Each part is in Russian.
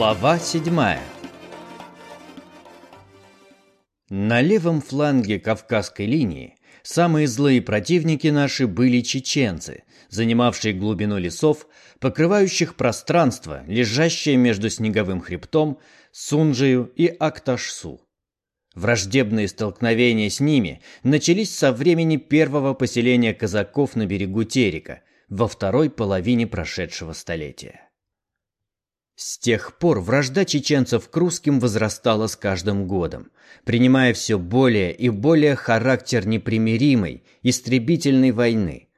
Глава седьмая На левом фланге Кавказской линии самые злые противники наши были чеченцы, занимавшие глубину лесов, покрывающих пространство, лежащее между снеговым хребтом, Сунжею и Акташсу. Враждебные столкновения с ними начались со времени первого поселения казаков на берегу Терека во второй половине прошедшего столетия. С тех пор вражда чеченцев к русским возрастала с каждым годом, принимая все более и более характер непримиримой, истребительной войны.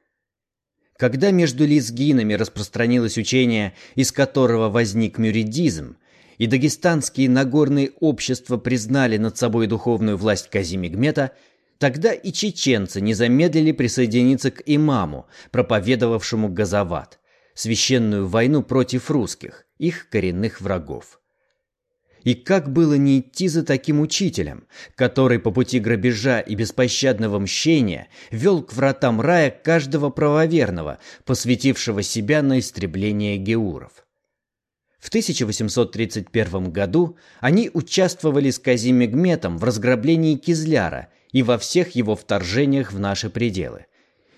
Когда между лезгинами распространилось учение, из которого возник мюридизм, и дагестанские нагорные общества признали над собой духовную власть Казимигмета, тогда и чеченцы не замедлили присоединиться к имаму, проповедовавшему газават, священную войну против русских – их коренных врагов. И как было не идти за таким учителем, который по пути грабежа и беспощадного мщения вел к вратам рая каждого правоверного, посвятившего себя на истребление геуров? В 1831 году они участвовали с Казимегметом в разграблении Кизляра и во всех его вторжениях в наши пределы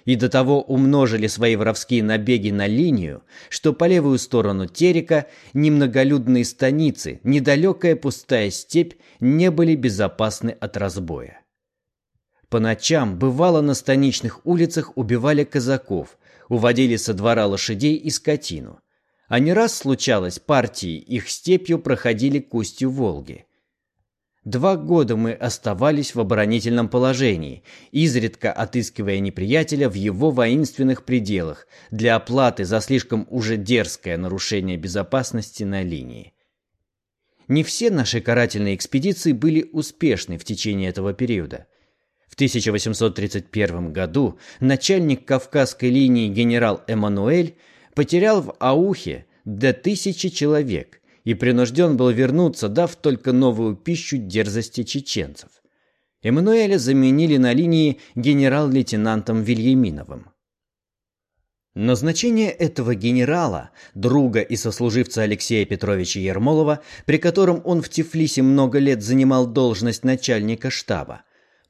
и до того умножили свои воровские набеги на линию, что по левую сторону Терека ни многолюдные станицы, ни далекая пустая степь не были безопасны от разбоя. По ночам бывало на станичных улицах убивали казаков, уводили со двора лошадей и скотину. А не раз случалось, партии их степью проходили к устью Волги – Два года мы оставались в оборонительном положении, изредка отыскивая неприятеля в его воинственных пределах для оплаты за слишком уже дерзкое нарушение безопасности на линии. Не все наши карательные экспедиции были успешны в течение этого периода. В 1831 году начальник Кавказской линии генерал Эммануэль потерял в Аухе до тысячи человек – и принужден был вернуться, дав только новую пищу дерзости чеченцев. Эммануэля заменили на линии генерал-лейтенантом Вильяминовым. Назначение этого генерала, друга и сослуживца Алексея Петровича Ермолова, при котором он в Тифлисе много лет занимал должность начальника штаба,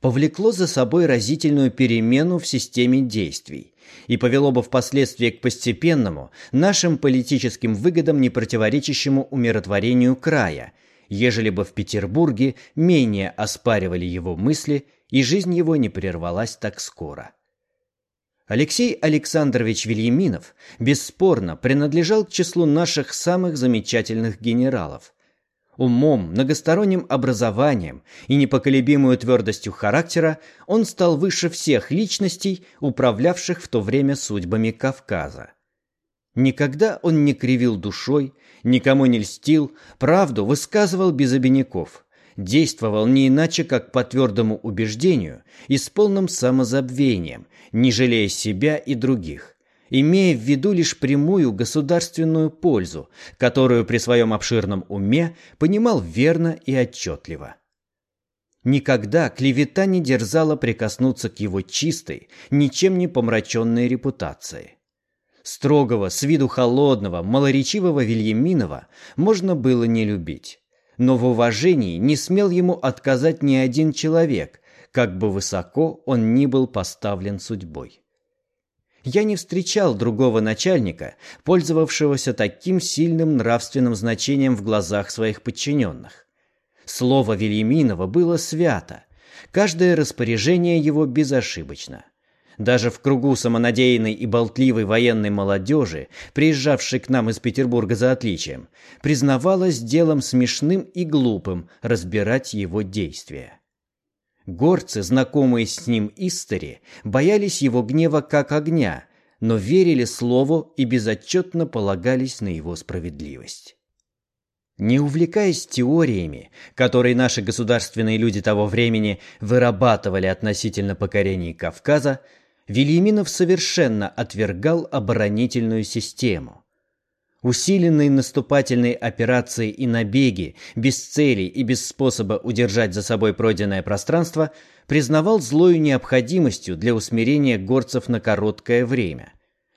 повлекло за собой разительную перемену в системе действий и повело бы впоследствии к постепенному, нашим политическим выгодам не противоречащему умиротворению края, ежели бы в Петербурге менее оспаривали его мысли и жизнь его не прервалась так скоро. Алексей Александрович Вильяминов бесспорно принадлежал к числу наших самых замечательных генералов, Умом, многосторонним образованием и непоколебимую твердостью характера он стал выше всех личностей, управлявших в то время судьбами Кавказа. Никогда он не кривил душой, никому не льстил, правду высказывал без обиняков, действовал не иначе, как по твердому убеждению и с полным самозабвением, не жалея себя и других имея в виду лишь прямую государственную пользу, которую при своем обширном уме понимал верно и отчетливо. Никогда клевета не дерзала прикоснуться к его чистой, ничем не помраченной репутации. Строгого, с виду холодного, малоречивого Вильяминова можно было не любить. Но в уважении не смел ему отказать ни один человек, как бы высоко он ни был поставлен судьбой. Я не встречал другого начальника, пользовавшегося таким сильным нравственным значением в глазах своих подчиненных. Слово Вильяминова было свято, каждое распоряжение его безошибочно. Даже в кругу самонадеянной и болтливой военной молодежи, приезжавшей к нам из Петербурга за отличием, признавалось делом смешным и глупым разбирать его действия. Горцы, знакомые с ним истори, боялись его гнева как огня, но верили слову и безотчетно полагались на его справедливость. Не увлекаясь теориями, которые наши государственные люди того времени вырабатывали относительно покорений Кавказа, Вильяминов совершенно отвергал оборонительную систему. Усиленные наступательные операции и набеги, без цели и без способа удержать за собой пройденное пространство, признавал злою необходимостью для усмирения горцев на короткое время.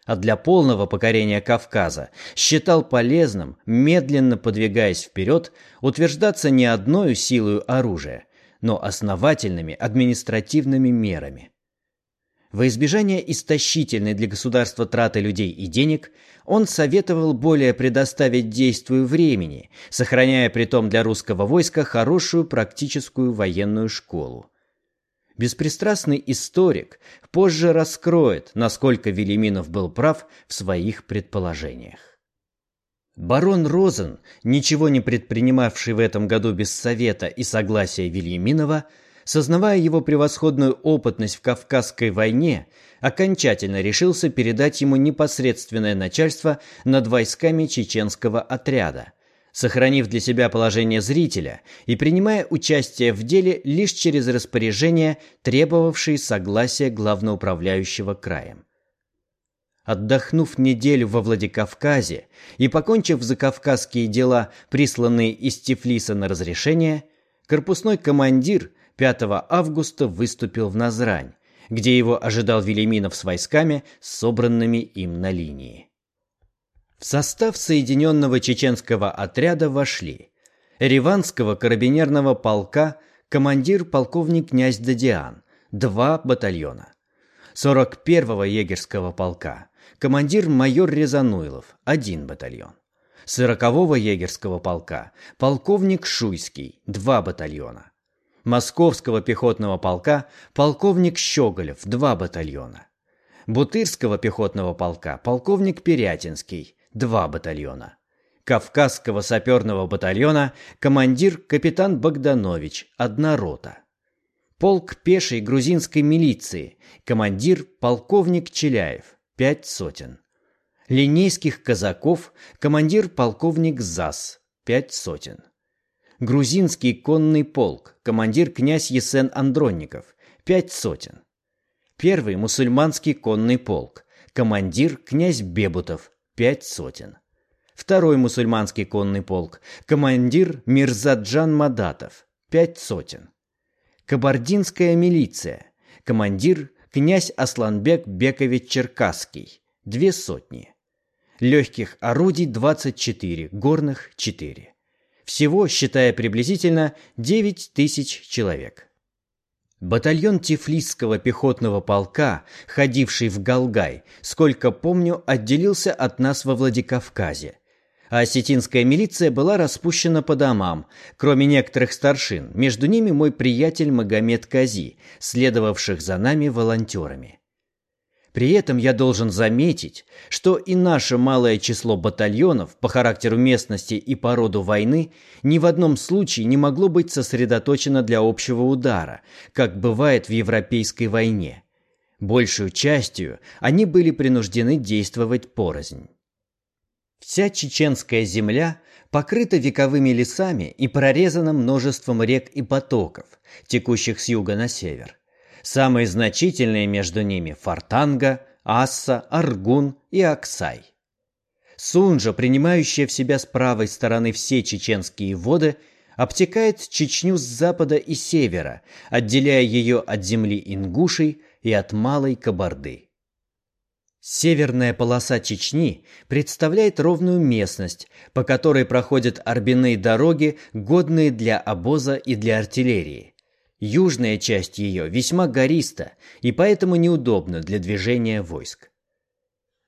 а для полного покорения Кавказа считал полезным, медленно подвигаясь вперед, утверждаться не одной силой оружия, но основательными административными мерами. Во избежание истощительной для государства траты людей и денег, он советовал более предоставить действию времени, сохраняя при том для русского войска хорошую практическую военную школу. Беспристрастный историк позже раскроет, насколько Велиминов был прав в своих предположениях. Барон Розен, ничего не предпринимавший в этом году без совета и согласия Вильяминова, сознавая его превосходную опытность в Кавказской войне, окончательно решился передать ему непосредственное начальство над войсками чеченского отряда, сохранив для себя положение зрителя и принимая участие в деле лишь через распоряжения, требовавшие согласия главноуправляющего краем. Отдохнув неделю во Владикавказе и покончив закавказские дела, присланные из Тифлиса на разрешение, корпусной командир 5 августа выступил в Назрань, где его ожидал Велиминов с войсками, собранными им на линии. В состав соединенного чеченского отряда вошли Реванского карабинерного полка командир полковник князь Дадиан, два батальона. 41-го егерского полка командир майор Резануилов, один батальон. 40-го егерского полка полковник Шуйский, два батальона. Московского пехотного полка полковник Щеголев, два батальона. Бутырского пехотного полка полковник Перятинский, два батальона. Кавказского саперного батальона командир капитан Богданович, одна рота. Полк пешей грузинской милиции, командир полковник Челяев, пять сотен. Линейских казаков, командир полковник ЗАС, пять сотен. Грузинский конный полк, командир князь Есен Андронников, пять сотен. Первый мусульманский конный полк, командир князь Бебутов, пять сотен. Второй мусульманский конный полк, командир Мирзаджан Мадатов, пять сотен. Кабардинская милиция, командир князь Асланбек Бекович Черкасский, две сотни. Легких орудий 24, горных 4. Всего, считая приблизительно, 9 тысяч человек. Батальон Тифлисского пехотного полка, ходивший в Галгай, сколько помню, отделился от нас во Владикавказе. А осетинская милиция была распущена по домам, кроме некоторых старшин, между ними мой приятель Магомед Кази, следовавших за нами волонтерами. При этом я должен заметить, что и наше малое число батальонов по характеру местности и по роду войны ни в одном случае не могло быть сосредоточено для общего удара, как бывает в Европейской войне. Большую частью они были принуждены действовать порознь. Вся чеченская земля покрыта вековыми лесами и прорезана множеством рек и потоков, текущих с юга на север. Самые значительные между ними – Фартанга, Асса, Аргун и Аксай. Сунжа, принимающая в себя с правой стороны все чеченские воды, обтекает Чечню с запада и севера, отделяя ее от земли ингушей и от Малой Кабарды. Северная полоса Чечни представляет ровную местность, по которой проходят орбиные дороги, годные для обоза и для артиллерии – Южная часть ее весьма гориста и поэтому неудобна для движения войск.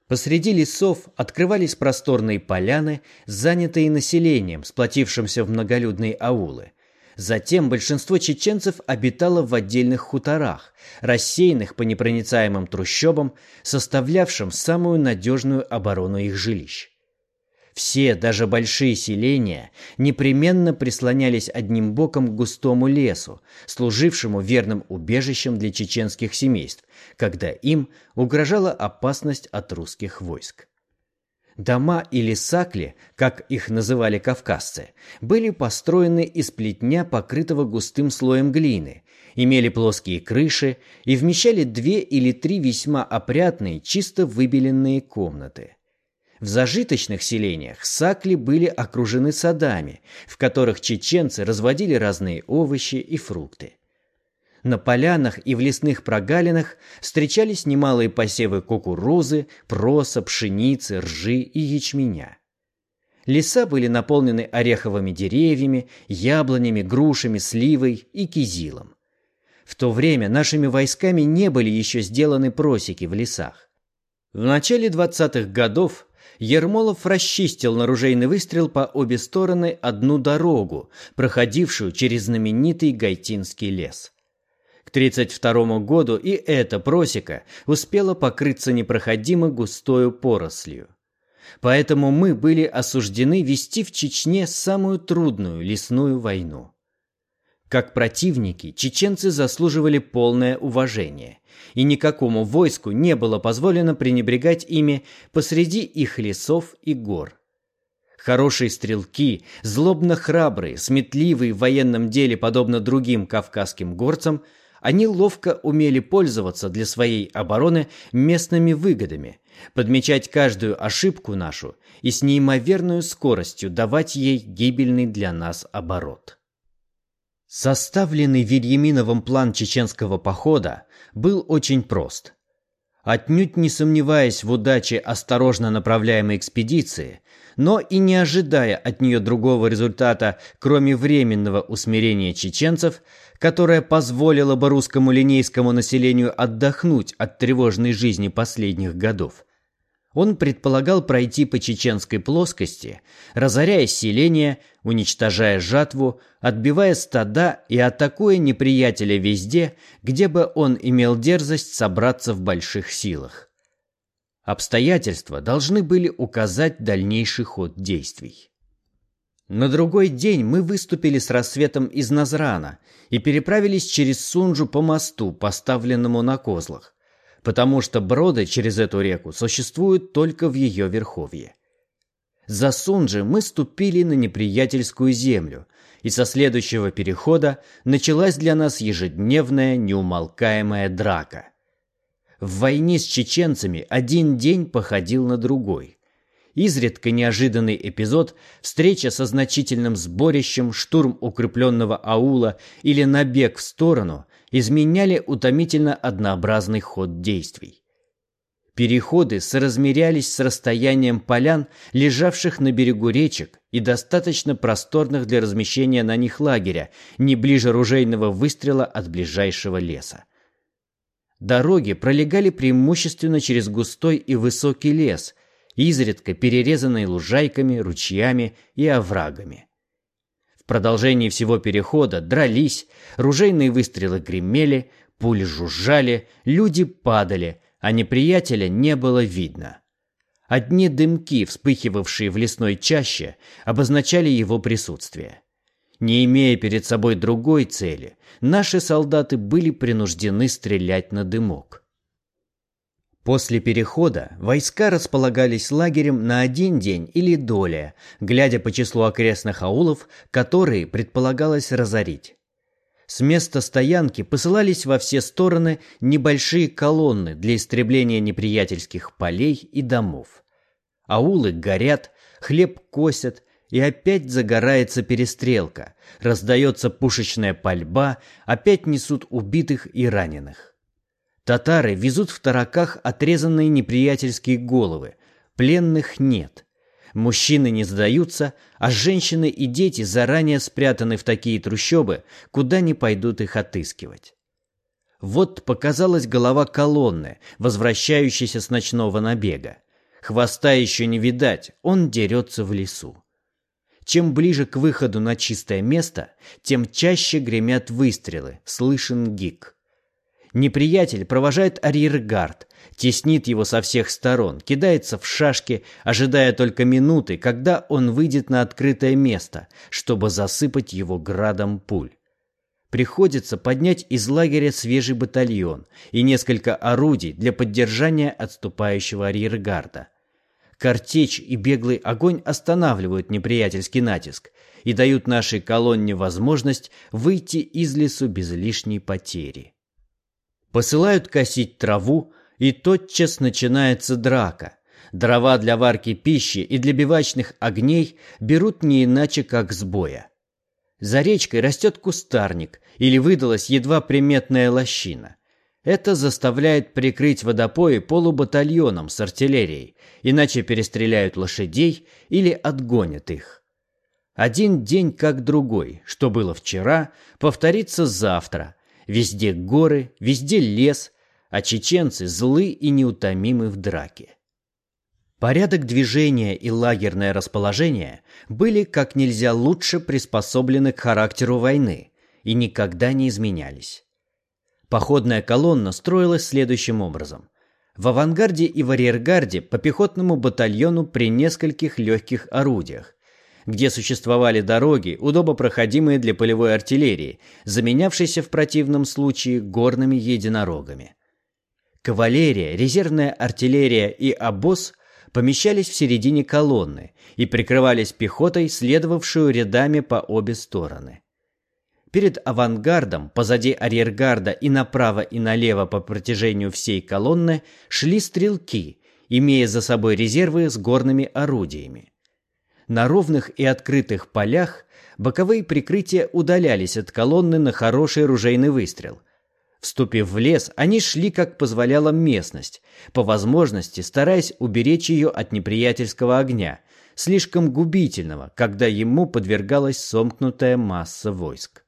Посреди лесов открывались просторные поляны, занятые населением, сплотившимся в многолюдные аулы. Затем большинство чеченцев обитало в отдельных хуторах, рассеянных по непроницаемым трущобам, составлявшим самую надежную оборону их жилищ. Все, даже большие селения, непременно прислонялись одним боком к густому лесу, служившему верным убежищем для чеченских семейств, когда им угрожала опасность от русских войск. Дома или сакли, как их называли кавказцы, были построены из плетня, покрытого густым слоем глины, имели плоские крыши и вмещали две или три весьма опрятные, чисто выбеленные комнаты – в зажиточных селениях сакли были окружены садами, в которых чеченцы разводили разные овощи и фрукты. На полянах и в лесных прогалинах встречались немалые посевы кукурузы, проса, пшеницы, ржи и ячменя. Леса были наполнены ореховыми деревьями, яблонями, грушами, сливой и кизилом. В то время нашими войсками не были еще сделаны просеки в лесах. В начале 20-х годов Ермолов расчистил наружейный выстрел по обе стороны одну дорогу, проходившую через знаменитый Гайтинский лес. К 1932 году и эта просека успела покрыться непроходимо густою порослью. Поэтому мы были осуждены вести в Чечне самую трудную лесную войну. Как противники, чеченцы заслуживали полное уважение, и никакому войску не было позволено пренебрегать ими посреди их лесов и гор. Хорошие стрелки, злобно храбрые, сметливые в военном деле, подобно другим кавказским горцам, они ловко умели пользоваться для своей обороны местными выгодами, подмечать каждую ошибку нашу и с неимоверной скоростью давать ей гибельный для нас оборот. Составленный Вильяминовым план чеченского похода был очень прост. Отнюдь не сомневаясь в удаче осторожно направляемой экспедиции, но и не ожидая от нее другого результата, кроме временного усмирения чеченцев, которое позволило бы русскому линейскому населению отдохнуть от тревожной жизни последних годов, он предполагал пройти по чеченской плоскости, разоряя селения, уничтожая жатву, отбивая стада и атакуя неприятеля везде, где бы он имел дерзость собраться в больших силах. Обстоятельства должны были указать дальнейший ход действий. На другой день мы выступили с рассветом из Назрана и переправились через Сунжу по мосту, поставленному на козлах потому что броды через эту реку существуют только в ее верховье. За Сунджи мы ступили на неприятельскую землю, и со следующего перехода началась для нас ежедневная неумолкаемая драка. В войне с чеченцами один день походил на другой. Изредка неожиданный эпизод, встреча со значительным сборищем, штурм укрепленного аула или набег в сторону изменяли утомительно однообразный ход действий. Переходы соразмерялись с расстоянием полян, лежавших на берегу речек и достаточно просторных для размещения на них лагеря, не ближе ружейного выстрела от ближайшего леса. Дороги пролегали преимущественно через густой и высокий лес, изредка перерезанный лужайками, ручьями и оврагами продолжении всего перехода дрались, ружейные выстрелы гремели, пули жужжали, люди падали, а неприятеля не было видно. Одни дымки, вспыхивавшие в лесной чаще, обозначали его присутствие. Не имея перед собой другой цели, наши солдаты были принуждены стрелять на дымок. После перехода войска располагались лагерем на один день или доля, глядя по числу окрестных аулов, которые предполагалось разорить. С места стоянки посылались во все стороны небольшие колонны для истребления неприятельских полей и домов. Аулы горят, хлеб косят, и опять загорается перестрелка, раздается пушечная пальба, опять несут убитых и раненых. Татары везут в тараках отрезанные неприятельские головы. Пленных нет. Мужчины не сдаются, а женщины и дети заранее спрятаны в такие трущобы, куда не пойдут их отыскивать. Вот показалась голова колонны, возвращающейся с ночного набега. Хвоста еще не видать, он дерется в лесу. Чем ближе к выходу на чистое место, тем чаще гремят выстрелы, слышен гик. Неприятель провожает арьергард, теснит его со всех сторон, кидается в шашки, ожидая только минуты, когда он выйдет на открытое место, чтобы засыпать его градом пуль. Приходится поднять из лагеря свежий батальон и несколько орудий для поддержания отступающего арьергарда. Картечь и беглый огонь останавливают неприятельский натиск и дают нашей колонне возможность выйти из лесу без лишней потери. Посылают косить траву, и тотчас начинается драка. Дрова для варки пищи и для бивачных огней берут не иначе, как с боя. За речкой растет кустарник или выдалась едва приметная лощина. Это заставляет прикрыть водопои полубатальоном с артиллерией, иначе перестреляют лошадей или отгонят их. Один день как другой, что было вчера, повторится завтра. Везде горы, везде лес, а чеченцы злы и неутомимы в драке. Порядок движения и лагерное расположение были как нельзя лучше приспособлены к характеру войны и никогда не изменялись. Походная колонна строилась следующим образом. В авангарде и в арьергарде по пехотному батальону при нескольких легких орудиях, где существовали дороги, удобно проходимые для полевой артиллерии, заменявшейся в противном случае горными единорогами. Кавалерия, резервная артиллерия и обоз помещались в середине колонны и прикрывались пехотой, следовавшую рядами по обе стороны. Перед авангардом, позади арьергарда и направо и налево по протяжению всей колонны шли стрелки, имея за собой резервы с горными орудиями. На ровных и открытых полях боковые прикрытия удалялись от колонны на хороший ружейный выстрел. Вступив в лес, они шли, как позволяла местность, по возможности стараясь уберечь ее от неприятельского огня, слишком губительного, когда ему подвергалась сомкнутая масса войск.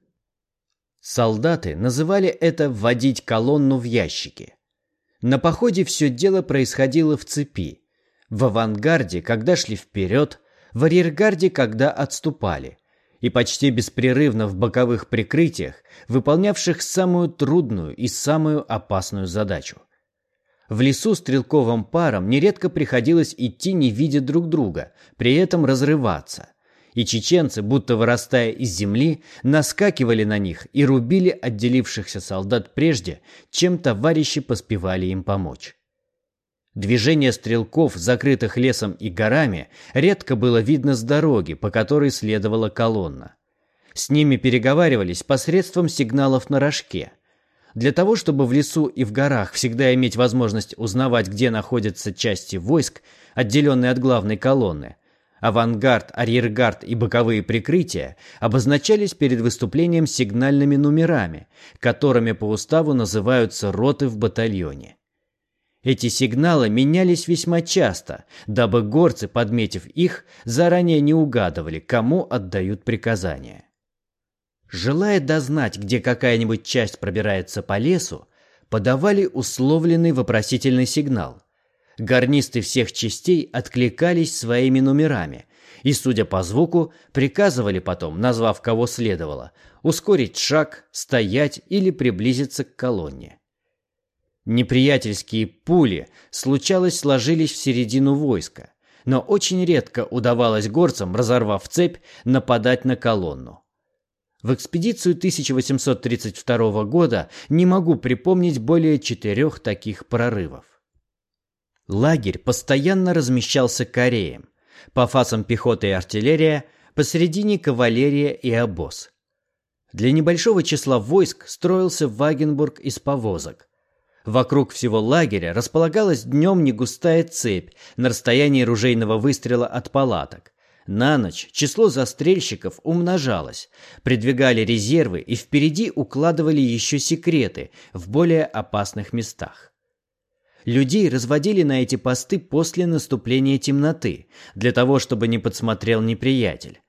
Солдаты называли это «вводить колонну в ящики». На походе все дело происходило в цепи. В авангарде, когда шли вперед, в арьергарде, когда отступали. И почти беспрерывно в боковых прикрытиях, выполнявших самую трудную и самую опасную задачу. В лесу стрелковым парам нередко приходилось идти, не видя друг друга, при этом разрываться и чеченцы, будто вырастая из земли, наскакивали на них и рубили отделившихся солдат прежде, чем товарищи поспевали им помочь. Движение стрелков, закрытых лесом и горами, редко было видно с дороги, по которой следовала колонна. С ними переговаривались посредством сигналов на рожке. Для того, чтобы в лесу и в горах всегда иметь возможность узнавать, где находятся части войск, отделенные от главной колонны, Авангард, арьергард и боковые прикрытия обозначались перед выступлением сигнальными номерами, которыми по уставу называются роты в батальоне. Эти сигналы менялись весьма часто, дабы горцы, подметив их, заранее не угадывали, кому отдают приказания. Желая дознать, где какая-нибудь часть пробирается по лесу, подавали условленный вопросительный сигнал – Гарнисты всех частей откликались своими номерами и, судя по звуку, приказывали потом, назвав кого следовало, ускорить шаг, стоять или приблизиться к колонне. Неприятельские пули, случалось, сложились в середину войска, но очень редко удавалось горцам, разорвав цепь, нападать на колонну. В экспедицию 1832 года не могу припомнить более четырех таких прорывов. Лагерь постоянно размещался кореем. По фасам пехота и артиллерия, посередине кавалерия и обоз. Для небольшого числа войск строился Вагенбург из повозок. Вокруг всего лагеря располагалась днем негустая цепь на расстоянии ружейного выстрела от палаток. На ночь число застрельщиков умножалось, придвигали резервы и впереди укладывали еще секреты в более опасных местах. Людей разводили на эти посты после наступления темноты, для того, чтобы не подсмотрел неприятель.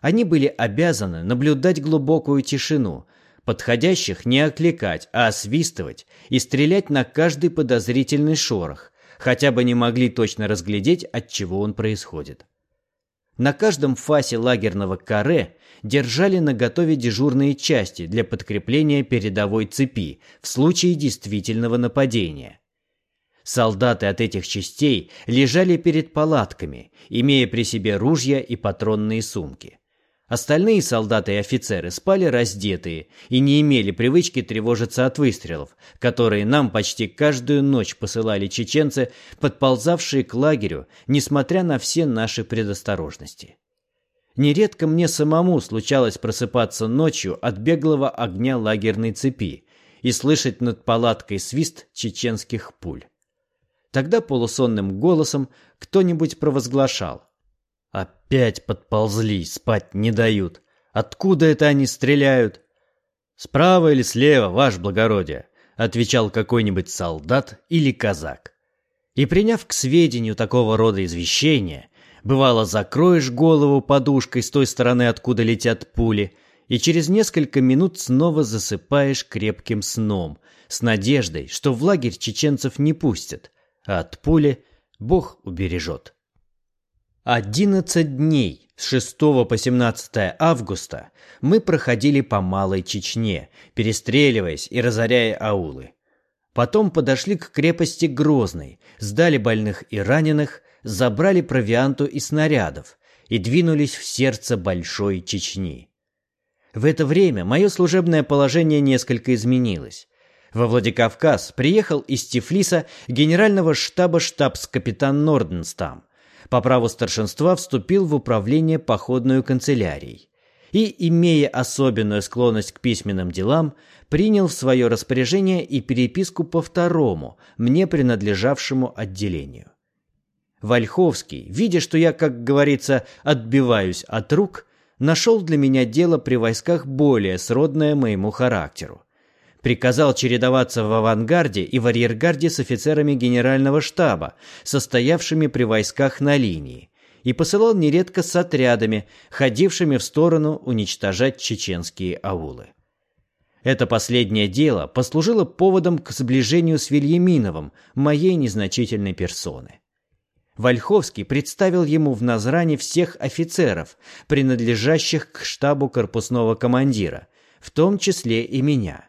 Они были обязаны наблюдать глубокую тишину, подходящих не окликать, а освистывать и стрелять на каждый подозрительный шорох, хотя бы не могли точно разглядеть, от чего он происходит. На каждом фасе лагерного каре держали наготове дежурные части для подкрепления передовой цепи в случае действительного нападения – Солдаты от этих частей лежали перед палатками, имея при себе ружья и патронные сумки. Остальные солдаты и офицеры спали раздетые и не имели привычки тревожиться от выстрелов, которые нам почти каждую ночь посылали чеченцы, подползавшие к лагерю, несмотря на все наши предосторожности. Нередко мне самому случалось просыпаться ночью от беглого огня лагерной цепи и слышать над палаткой свист чеченских пуль. Тогда полусонным голосом кто-нибудь провозглашал. «Опять подползли, спать не дают. Откуда это они стреляют? Справа или слева, ваше благородие, отвечал какой-нибудь солдат или казак. И приняв к сведению такого рода извещения, бывало закроешь голову подушкой с той стороны, откуда летят пули, и через несколько минут снова засыпаешь крепким сном, с надеждой, что в лагерь чеченцев не пустят, а от пули Бог убережет. Одиннадцать дней с 6 по 17 августа мы проходили по Малой Чечне, перестреливаясь и разоряя аулы. Потом подошли к крепости Грозной, сдали больных и раненых, забрали провианту и снарядов и двинулись в сердце Большой Чечни. В это время мое служебное положение несколько изменилось. Во Владикавказ приехал из Тифлиса генерального штаба штабс-капитан Норденстам. По праву старшинства вступил в управление походной канцелярией. И, имея особенную склонность к письменным делам, принял в свое распоряжение и переписку по второму, мне принадлежавшему отделению. Вольховский, видя, что я, как говорится, отбиваюсь от рук, нашел для меня дело при войсках более сродное моему характеру. Приказал чередоваться в авангарде и в арьергарде с офицерами генерального штаба, состоявшими при войсках на линии, и посылал нередко с отрядами, ходившими в сторону уничтожать чеченские аулы. Это последнее дело послужило поводом к сближению с Вильяминовым, моей незначительной персоны. Вольховский представил ему в Назране всех офицеров, принадлежащих к штабу корпусного командира, в том числе и меня.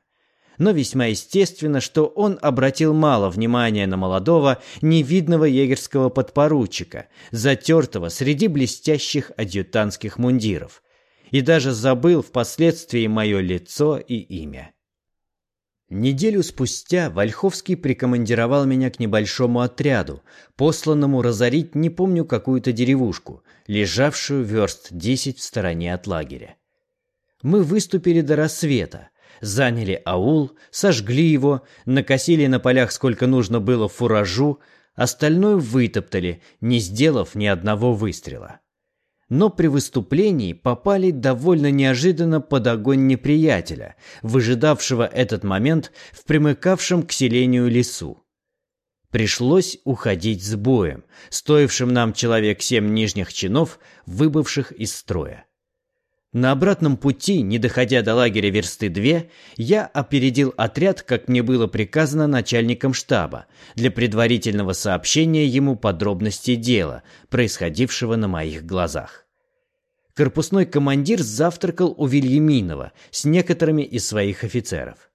Но весьма естественно, что он обратил мало внимания на молодого, невидного егерского подпоручика, затертого среди блестящих адъютантских мундиров, и даже забыл впоследствии мое лицо и имя. Неделю спустя Вольховский прикомандировал меня к небольшому отряду, посланному разорить не помню какую-то деревушку, лежавшую верст десять в стороне от лагеря. Мы выступили до рассвета, заняли аул, сожгли его, накосили на полях сколько нужно было фуражу, остальное вытоптали, не сделав ни одного выстрела но при выступлении попали довольно неожиданно под огонь неприятеля, выжидавшего этот момент в примыкавшем к селению лесу. Пришлось уходить с боем, стоившим нам человек семь нижних чинов, выбывших из строя. На обратном пути, не доходя до лагеря версты две, я опередил отряд, как мне было приказано начальником штаба, для предварительного сообщения ему подробностей дела, происходившего на моих глазах. Корпусной командир завтракал у Вильяминова с некоторыми из своих офицеров.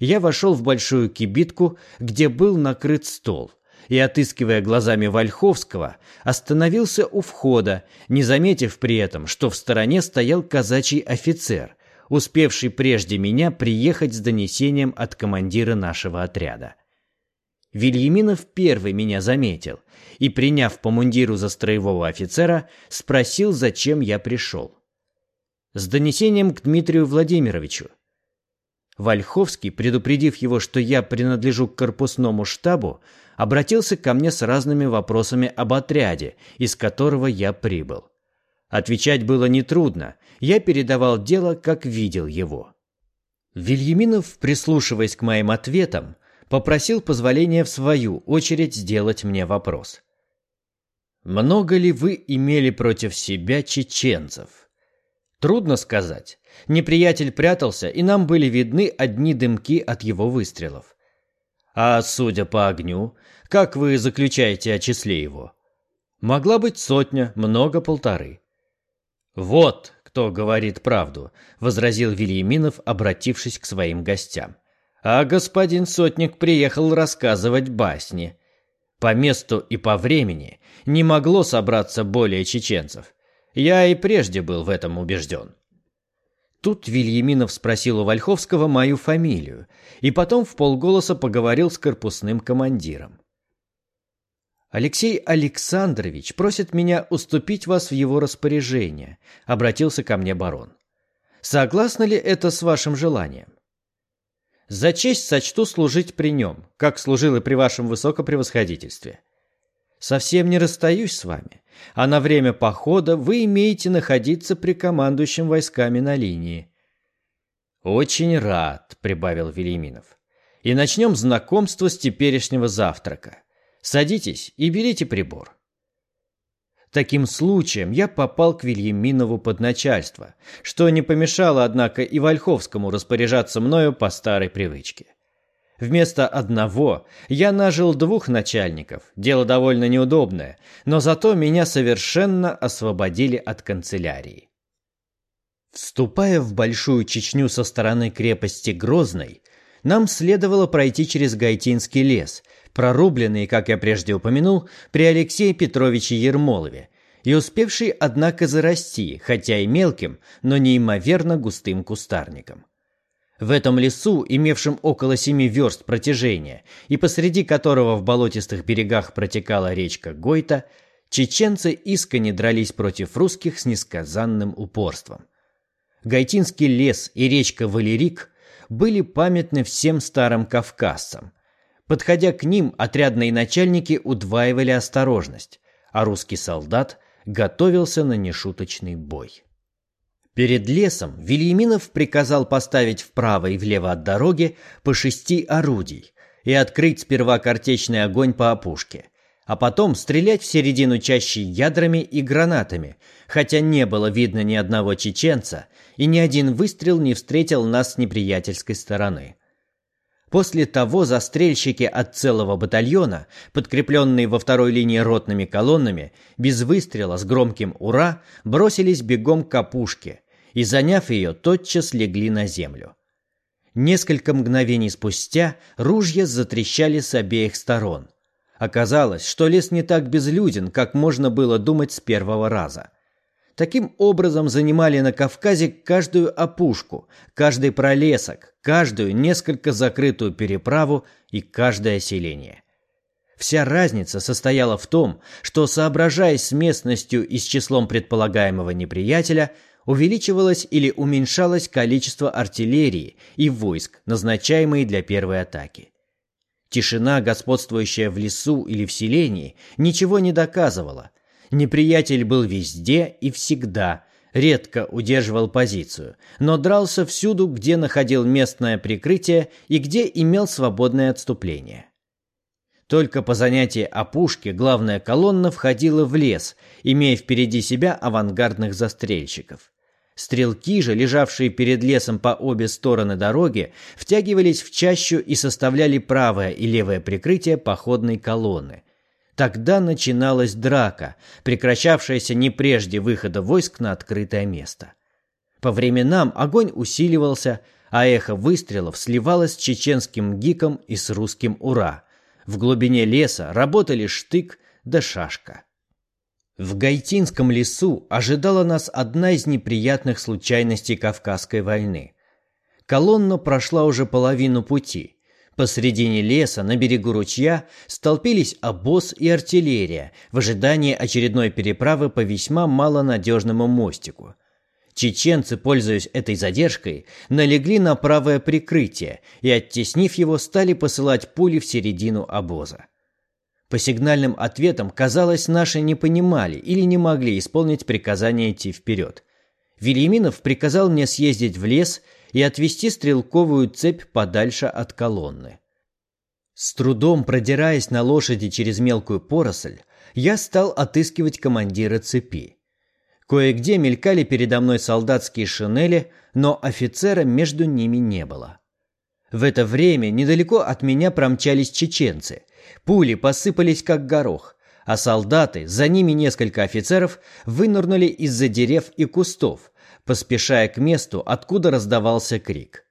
Я вошел в большую кибитку, где был накрыт стол и, отыскивая глазами Вольховского, остановился у входа, не заметив при этом, что в стороне стоял казачий офицер, успевший прежде меня приехать с донесением от командира нашего отряда. Вильяминов первый меня заметил и, приняв по мундиру за строевого офицера, спросил, зачем я пришел. С донесением к Дмитрию Владимировичу. Вольховский, предупредив его, что я принадлежу к корпусному штабу, обратился ко мне с разными вопросами об отряде, из которого я прибыл. Отвечать было нетрудно, я передавал дело, как видел его. Вильяминов, прислушиваясь к моим ответам, попросил позволения в свою очередь сделать мне вопрос. «Много ли вы имели против себя чеченцев?» Трудно сказать. Неприятель прятался, и нам были видны одни дымки от его выстрелов. А судя по огню, как вы заключаете о числе его? Могла быть сотня, много полторы. Вот кто говорит правду, возразил Вильяминов, обратившись к своим гостям. А господин сотник приехал рассказывать басни. По месту и по времени не могло собраться более чеченцев. Я и прежде был в этом убежден. Тут Вильяминов спросил у Вольховского мою фамилию, и потом в полголоса поговорил с корпусным командиром. «Алексей Александрович просит меня уступить вас в его распоряжение», — обратился ко мне барон. «Согласны ли это с вашим желанием?» За честь сочту служить при нем, как служил и при вашем высокопревосходительстве. Совсем не расстаюсь с вами. А на время похода вы имеете находиться при командующем войсками на линии. «Очень рад», — прибавил Велиминов. «И начнем знакомство с теперешнего завтрака. Садитесь и берите прибор». Таким случаем я попал к Вильяминову под начальство, что не помешало, однако, и Вольховскому распоряжаться мною по старой привычке. Вместо одного я нажил двух начальников, дело довольно неудобное, но зато меня совершенно освободили от канцелярии. Вступая в Большую Чечню со стороны крепости Грозной, нам следовало пройти через Гайтинский лес, прорубленный, как я прежде упомянул, при Алексее Петровиче Ермолове, и успевший, однако, зарасти, хотя и мелким, но неимоверно густым кустарником. В этом лесу, имевшем около семи верст протяжения, и посреди которого в болотистых берегах протекала речка Гойта, чеченцы искренне дрались против русских с несказанным упорством. Гайтинский лес и речка Валерик были памятны всем старым кавказцам. Подходя к ним, отрядные начальники удваивали осторожность, а русский солдат готовился на нешуточный бой. Перед лесом Вильяминов приказал поставить вправо и влево от дороги по шести орудий и открыть сперва картечный огонь по опушке, а потом стрелять в середину чащи ядрами и гранатами, хотя не было видно ни одного чеченца, и ни один выстрел не встретил нас с неприятельской стороны. После того застрельщики от целого батальона, подкрепленные во второй линии ротными колоннами, без выстрела с громким «Ура!» бросились бегом к опушке – и, заняв ее, тотчас легли на землю. Несколько мгновений спустя ружья затрещали с обеих сторон. Оказалось, что лес не так безлюден, как можно было думать с первого раза. Таким образом занимали на Кавказе каждую опушку, каждый пролесок, каждую несколько закрытую переправу и каждое селение. Вся разница состояла в том, что, соображаясь с местностью и с числом предполагаемого неприятеля, увеличивалось или уменьшалось количество артиллерии и войск, назначаемые для первой атаки. Тишина, господствующая в лесу или в селении, ничего не доказывала. Неприятель был везде и всегда, редко удерживал позицию, но дрался всюду, где находил местное прикрытие и где имел свободное отступление. Только по занятии опушки главная колонна входила в лес, имея впереди себя авангардных застрельщиков. Стрелки же, лежавшие перед лесом по обе стороны дороги, втягивались в чащу и составляли правое и левое прикрытие походной колонны. Тогда начиналась драка, прекращавшаяся не прежде выхода войск на открытое место. По временам огонь усиливался, а эхо выстрелов сливалось с чеченским гиком и с русским «Ура!». В глубине леса работали штык да шашка. В Гайтинском лесу ожидала нас одна из неприятных случайностей Кавказской войны. Колонна прошла уже половину пути. Посредине леса, на берегу ручья, столпились обоз и артиллерия в ожидании очередной переправы по весьма малонадежному мостику. Чеченцы, пользуясь этой задержкой, налегли на правое прикрытие и, оттеснив его, стали посылать пули в середину обоза. По сигнальным ответам, казалось, наши не понимали или не могли исполнить приказание идти вперед. Вильяминов приказал мне съездить в лес и отвести стрелковую цепь подальше от колонны. С трудом продираясь на лошади через мелкую поросль, я стал отыскивать командира цепи. Кое-где мелькали передо мной солдатские шинели, но офицера между ними не было. В это время недалеко от меня промчались чеченцы. Пули посыпались как горох, а солдаты, за ними несколько офицеров, вынырнули из-за дерев и кустов, поспешая к месту, откуда раздавался крик.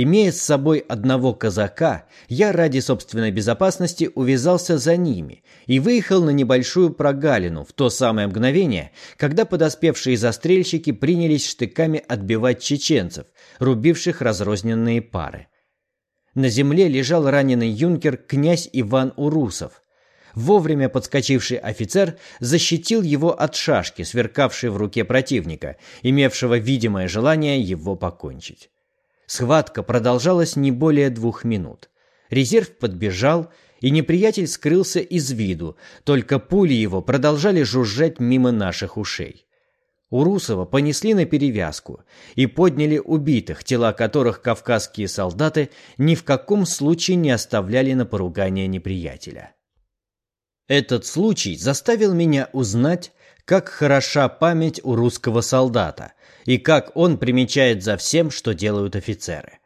Имея с собой одного казака, я ради собственной безопасности увязался за ними и выехал на небольшую прогалину в то самое мгновение, когда подоспевшие застрельщики принялись штыками отбивать чеченцев, рубивших разрозненные пары. На земле лежал раненый юнкер князь Иван Урусов. Вовремя подскочивший офицер защитил его от шашки, сверкавшей в руке противника, имевшего видимое желание его покончить. Схватка продолжалась не более двух минут. Резерв подбежал, и неприятель скрылся из виду, только пули его продолжали жужжать мимо наших ушей. Урусова понесли на перевязку и подняли убитых, тела которых кавказские солдаты ни в каком случае не оставляли на поругание неприятеля. Этот случай заставил меня узнать, как хороша память у русского солдата и как он примечает за всем, что делают офицеры.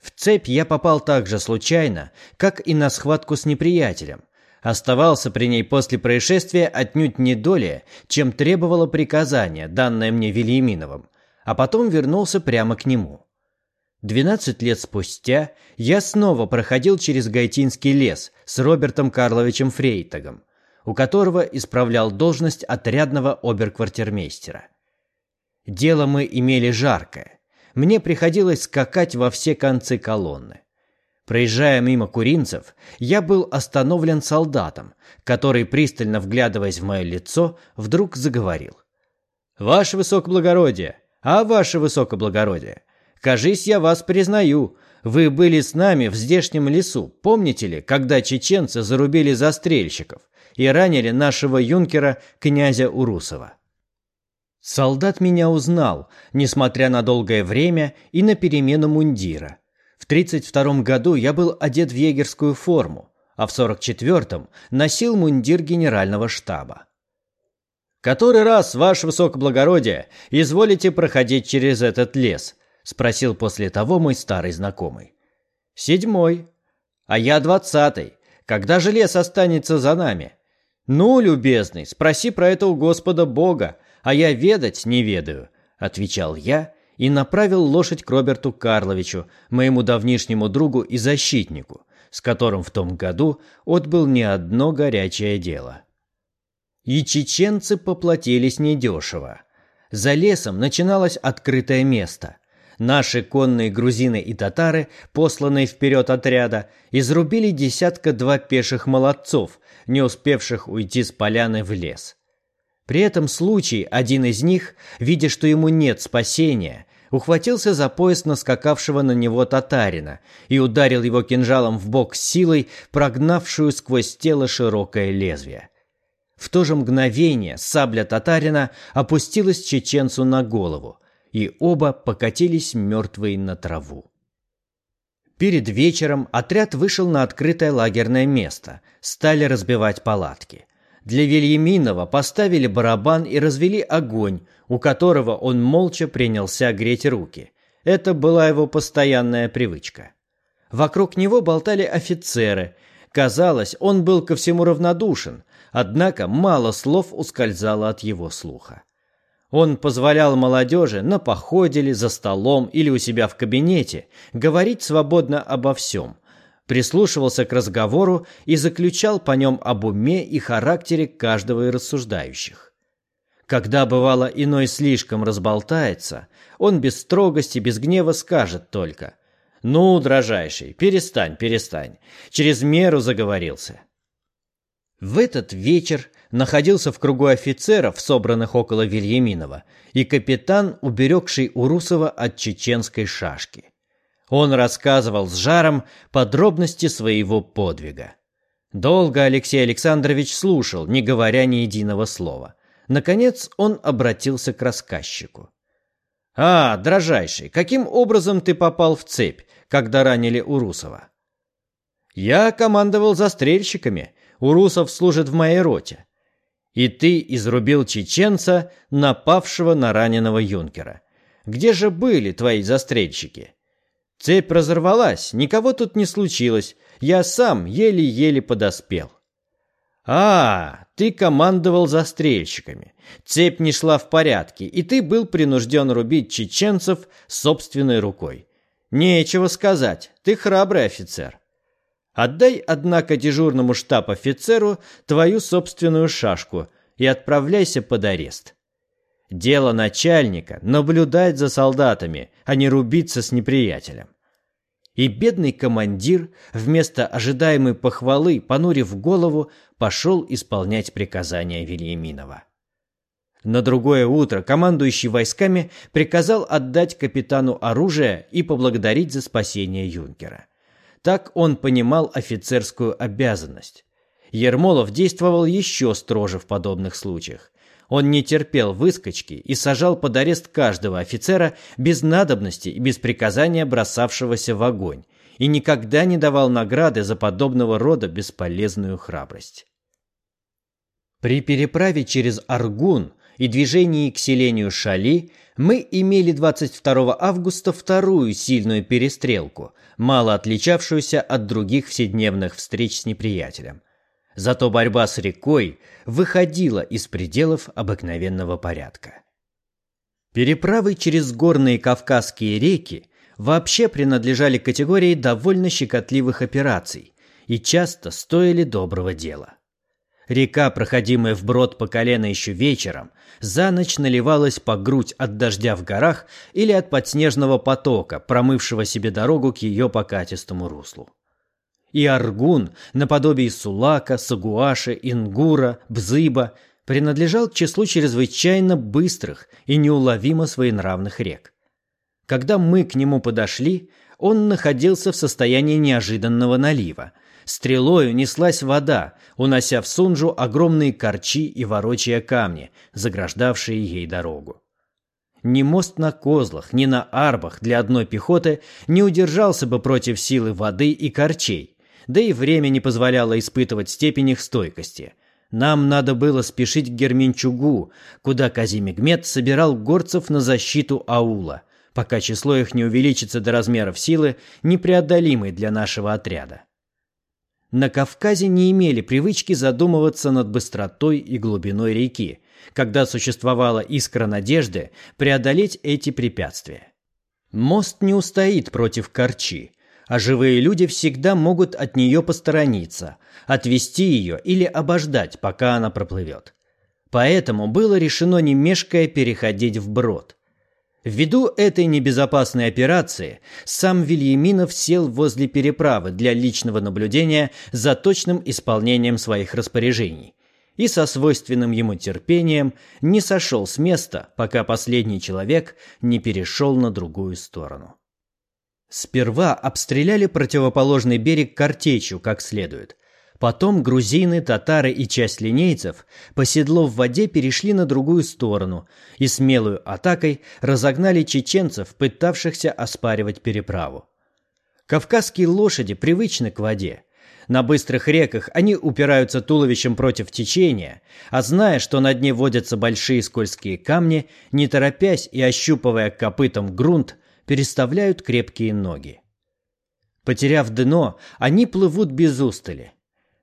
В цепь я попал так же случайно, как и на схватку с неприятелем. Оставался при ней после происшествия отнюдь не долее, чем требовало приказание, данное мне Вильяминовым, а потом вернулся прямо к нему. Двенадцать лет спустя я снова проходил через Гайтинский лес с Робертом Карловичем Фрейтагом, у которого исправлял должность отрядного оберквартирмейстера. Дело мы имели жаркое. Мне приходилось скакать во все концы колонны. Проезжая мимо куринцев, я был остановлен солдатом, который, пристально вглядываясь в мое лицо, вдруг заговорил. «Ваше высокоблагородие! А ваше высокоблагородие! Кажись, я вас признаю. Вы были с нами в здешнем лесу, помните ли, когда чеченцы зарубили застрельщиков и ранили нашего юнкера князя Урусова?» Солдат меня узнал, несмотря на долгое время и на перемену мундира. В 32 году я был одет в егерскую форму, а в 44-м носил мундир генерального штаба. «Который раз, ваше высокоблагородие, изволите проходить через этот лес?» – спросил после того мой старый знакомый. «Седьмой. А я двадцатый. Когда же лес останется за нами?» «Ну, любезный, спроси про это у Господа Бога, а я ведать не ведаю», — отвечал я и направил лошадь к Роберту Карловичу, моему давнишнему другу и защитнику, с которым в том году отбыл не одно горячее дело. И чеченцы поплатились недешево. За лесом начиналось открытое место. Наши конные грузины и татары, посланные вперед отряда, изрубили десятка-два пеших молодцов, не успевших уйти с поляны в лес. При этом случае один из них, видя, что ему нет спасения, ухватился за пояс наскакавшего на него татарина и ударил его кинжалом в бок силой, прогнавшую сквозь тело широкое лезвие. В то же мгновение сабля татарина опустилась чеченцу на голову, и оба покатились мертвые на траву. Перед вечером отряд вышел на открытое лагерное место, стали разбивать палатки – для Вильяминова поставили барабан и развели огонь, у которого он молча принялся греть руки. Это была его постоянная привычка. Вокруг него болтали офицеры. Казалось, он был ко всему равнодушен, однако мало слов ускользало от его слуха. Он позволял молодежи на походе ли, за столом или у себя в кабинете говорить свободно обо всем – прислушивался к разговору и заключал по нем об уме и характере каждого из рассуждающих. Когда бывало иной слишком разболтается, он без строгости, без гнева скажет только «Ну, дрожайший, перестань, перестань, через меру заговорился». В этот вечер находился в кругу офицеров, собранных около Вильяминова, и капитан, уберегший Урусова от чеченской шашки – он рассказывал с жаром подробности своего подвига. Долго Алексей Александрович слушал, не говоря ни единого слова. Наконец он обратился к рассказчику. «А, дрожайший, каким образом ты попал в цепь, когда ранили Урусова?» «Я командовал застрельщиками. Урусов служит в моей роте. И ты изрубил чеченца, напавшего на раненого юнкера. Где же были твои застрельщики?» Цепь разорвалась, никого тут не случилось. Я сам еле-еле подоспел. А, ты командовал застрельщиками. Цепь не шла в порядке, и ты был принужден рубить чеченцев собственной рукой. Нечего сказать, ты храбрый офицер. Отдай, однако, дежурному штаб-офицеру твою собственную шашку и отправляйся под арест. Дело начальника – наблюдать за солдатами, а не рубиться с неприятелем. И бедный командир, вместо ожидаемой похвалы, понурив голову, пошел исполнять приказания Вильяминова. На другое утро командующий войсками приказал отдать капитану оружие и поблагодарить за спасение юнкера. Так он понимал офицерскую обязанность. Ермолов действовал еще строже в подобных случаях. Он не терпел выскочки и сажал под арест каждого офицера без надобности и без приказания бросавшегося в огонь, и никогда не давал награды за подобного рода бесполезную храбрость. При переправе через Аргун и движении к селению Шали мы имели 22 августа вторую сильную перестрелку, мало отличавшуюся от других вседневных встреч с неприятелем. Зато борьба с рекой выходила из пределов обыкновенного порядка. Переправы через горные Кавказские реки вообще принадлежали категории довольно щекотливых операций и часто стоили доброго дела. Река, проходимая вброд по колено еще вечером, за ночь наливалась по грудь от дождя в горах или от подснежного потока, промывшего себе дорогу к ее покатистому руслу. И Аргун, наподобие Сулака, Сагуаши, Ингура, Бзыба, принадлежал к числу чрезвычайно быстрых и неуловимо своенравных рек. Когда мы к нему подошли, он находился в состоянии неожиданного налива. Стрелою неслась вода, унося в Сунжу огромные корчи и ворочая камни, заграждавшие ей дорогу. Ни мост на козлах, ни на арбах для одной пехоты не удержался бы против силы воды и корчей, да и время не позволяло испытывать степень их стойкости. Нам надо было спешить к Герменчугу, куда Казимигмет собирал горцев на защиту аула, пока число их не увеличится до размеров силы, непреодолимой для нашего отряда. На Кавказе не имели привычки задумываться над быстротой и глубиной реки, когда существовала искра надежды преодолеть эти препятствия. Мост не устоит против корчи, а живые люди всегда могут от нее посторониться, отвести ее или обождать, пока она проплывет. Поэтому было решено не мешкая переходить вброд. Ввиду этой небезопасной операции, сам Вильяминов сел возле переправы для личного наблюдения за точным исполнением своих распоряжений и со свойственным ему терпением не сошел с места, пока последний человек не перешел на другую сторону. Сперва обстреляли противоположный берег картечью как следует, Потом грузины, татары и часть линейцев по седло в воде перешли на другую сторону и смелую атакой разогнали чеченцев, пытавшихся оспаривать переправу. Кавказские лошади привычны к воде. На быстрых реках они упираются туловищем против течения, а зная, что на дне водятся большие скользкие камни, не торопясь и ощупывая копытом грунт, переставляют крепкие ноги. Потеряв дно, они плывут без устали.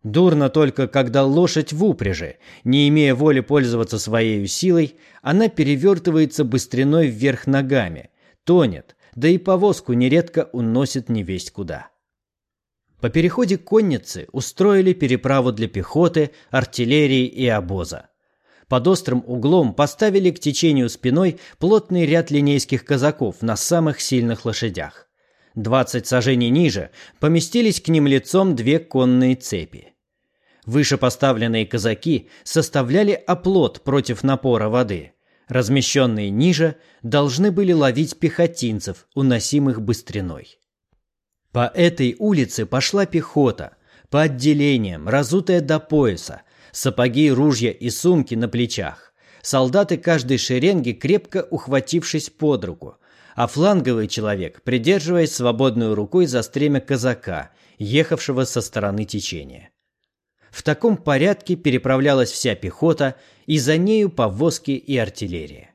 Дурно только, когда лошадь в упряжи, не имея воли пользоваться своей силой, она перевертывается быстриной вверх ногами, тонет, да и повозку нередко уносит невесть куда. По переходе конницы устроили переправу для пехоты, артиллерии и обоза. Под острым углом поставили к течению спиной плотный ряд линейских казаков на самых сильных лошадях. Двадцать сажений ниже поместились к ним лицом две конные цепи. Вышепоставленные казаки составляли оплот против напора воды. Размещенные ниже должны были ловить пехотинцев, уносимых быстриной. По этой улице пошла пехота, по отделениям, разутая до пояса, сапоги, ружья и сумки на плечах. Солдаты каждой шеренги крепко ухватившись под руку, а фланговый человек, придерживаясь свободной рукой за стремя казака, ехавшего со стороны течения. В таком порядке переправлялась вся пехота, и за нею повозки и артиллерия.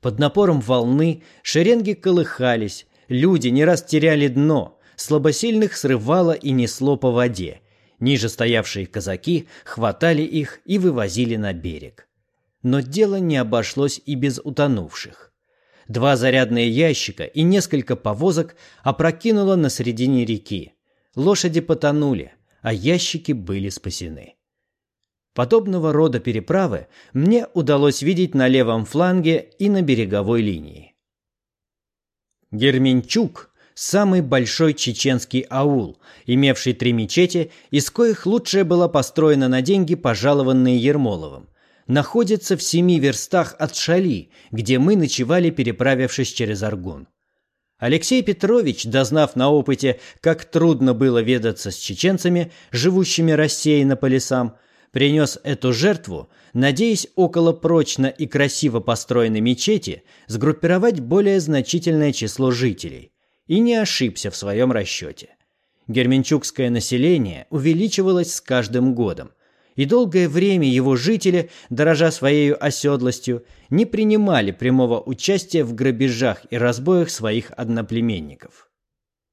Под напором волны шеренги колыхались, люди не раз теряли дно, слабосильных срывало и несло по воде. Ниже стоявшие казаки хватали их и вывозили на берег. Но дело не обошлось и без утонувших. Два зарядные ящика и несколько повозок опрокинуло на середине реки. Лошади потонули, а ящики были спасены. Подобного рода переправы мне удалось видеть на левом фланге и на береговой линии. Герменчук – самый большой чеченский аул, имевший три мечети, из коих лучшая была построена на деньги, пожалованные Ермоловым, находится в семи верстах от Шали, где мы ночевали, переправившись через Аргун. Алексей Петрович, дознав на опыте, как трудно было ведаться с чеченцами, живущими рассеянно по лесам, принес эту жертву, надеясь около прочно и красиво построенной мечети сгруппировать более значительное число жителей, и не ошибся в своем расчете. Герменчукское население увеличивалось с каждым годом, и долгое время его жители, дорожа своей оседлостью, не принимали прямого участия в грабежах и разбоях своих одноплеменников.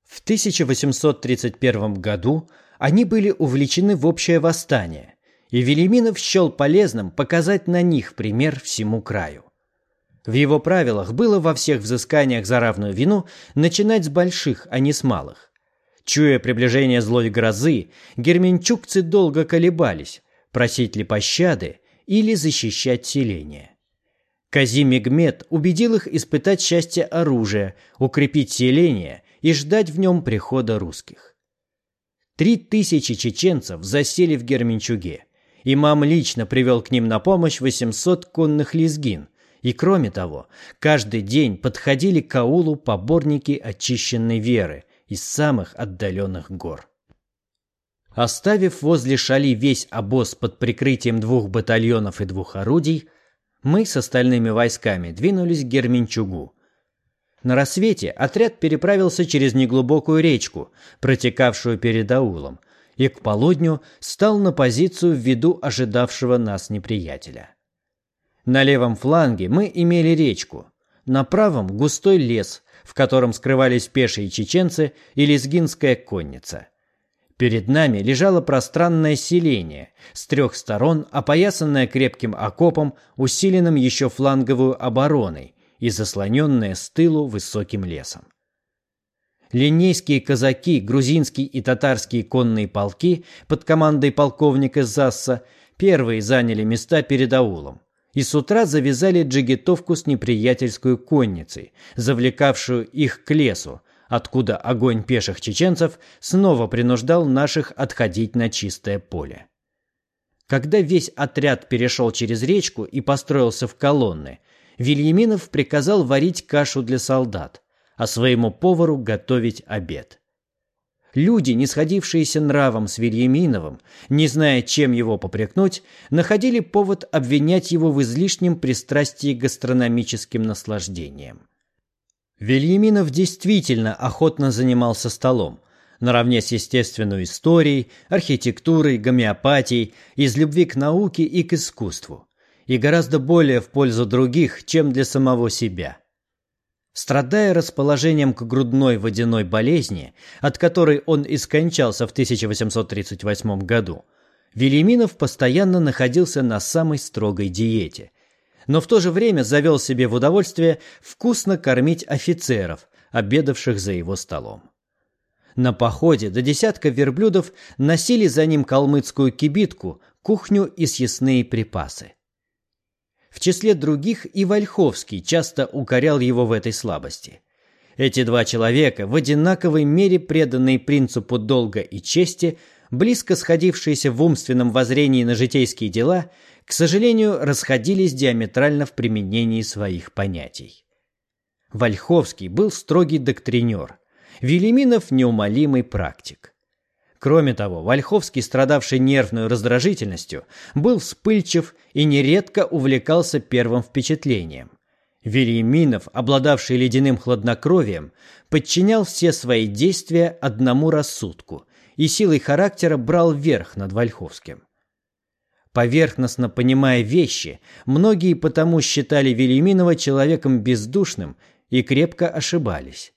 В 1831 году они были увлечены в общее восстание, и Велиминов счел полезным показать на них пример всему краю. В его правилах было во всех взысканиях за равную вину начинать с больших, а не с малых. Чуя приближение злой грозы, герменчукцы долго колебались, просить ли пощады или защищать селение. Казим убедил их испытать счастье оружия, укрепить селение и ждать в нем прихода русских. Три тысячи чеченцев засели в Герменчуге. Имам лично привел к ним на помощь 800 конных лезгин, и кроме того, каждый день подходили к аулу поборники очищенной веры из самых отдаленных гор. Оставив возле шали весь обоз под прикрытием двух батальонов и двух орудий, мы с остальными войсками двинулись к Герменчугу. На рассвете отряд переправился через неглубокую речку, протекавшую перед аулом, и к полудню стал на позицию в виду ожидавшего нас неприятеля. На левом фланге мы имели речку, на правом густой лес, в котором скрывались пешие чеченцы и лезгинская конница – Перед нами лежало пространное селение, с трех сторон опоясанное крепким окопом, усиленным еще фланговую обороной и заслоненное с тылу высоким лесом. Линейские казаки, грузинские и татарские конные полки под командой полковника Засса первые заняли места перед аулом и с утра завязали джигитовку с неприятельской конницей, завлекавшую их к лесу, откуда огонь пеших чеченцев снова принуждал наших отходить на чистое поле. Когда весь отряд перешел через речку и построился в колонны, Вильяминов приказал варить кашу для солдат, а своему повару готовить обед. Люди, не сходившиеся нравом с Вильяминовым, не зная, чем его попрекнуть, находили повод обвинять его в излишнем пристрастии к гастрономическим наслаждениям. Вильяминов действительно охотно занимался столом, наравне с естественной историей, архитектурой, гомеопатией, из любви к науке и к искусству, и гораздо более в пользу других, чем для самого себя. Страдая расположением к грудной водяной болезни, от которой он и скончался в 1838 году, Велиминов постоянно находился на самой строгой диете, но в то же время завел себе в удовольствие вкусно кормить офицеров, обедавших за его столом. На походе до десятка верблюдов носили за ним калмыцкую кибитку, кухню и съестные припасы. В числе других и Вольховский часто укорял его в этой слабости. Эти два человека, в одинаковой мере преданные принципу долга и чести, близко сходившиеся в умственном воззрении на житейские дела, к сожалению, расходились диаметрально в применении своих понятий. Вольховский был строгий доктринер, Велиминов – неумолимый практик. Кроме того, Вольховский, страдавший нервной раздражительностью, был вспыльчив и нередко увлекался первым впечатлением. Велиминов, обладавший ледяным хладнокровием, подчинял все свои действия одному рассудку и силой характера брал верх над Вольховским. Поверхностно понимая вещи, многие потому считали Велиминова человеком бездушным и крепко ошибались.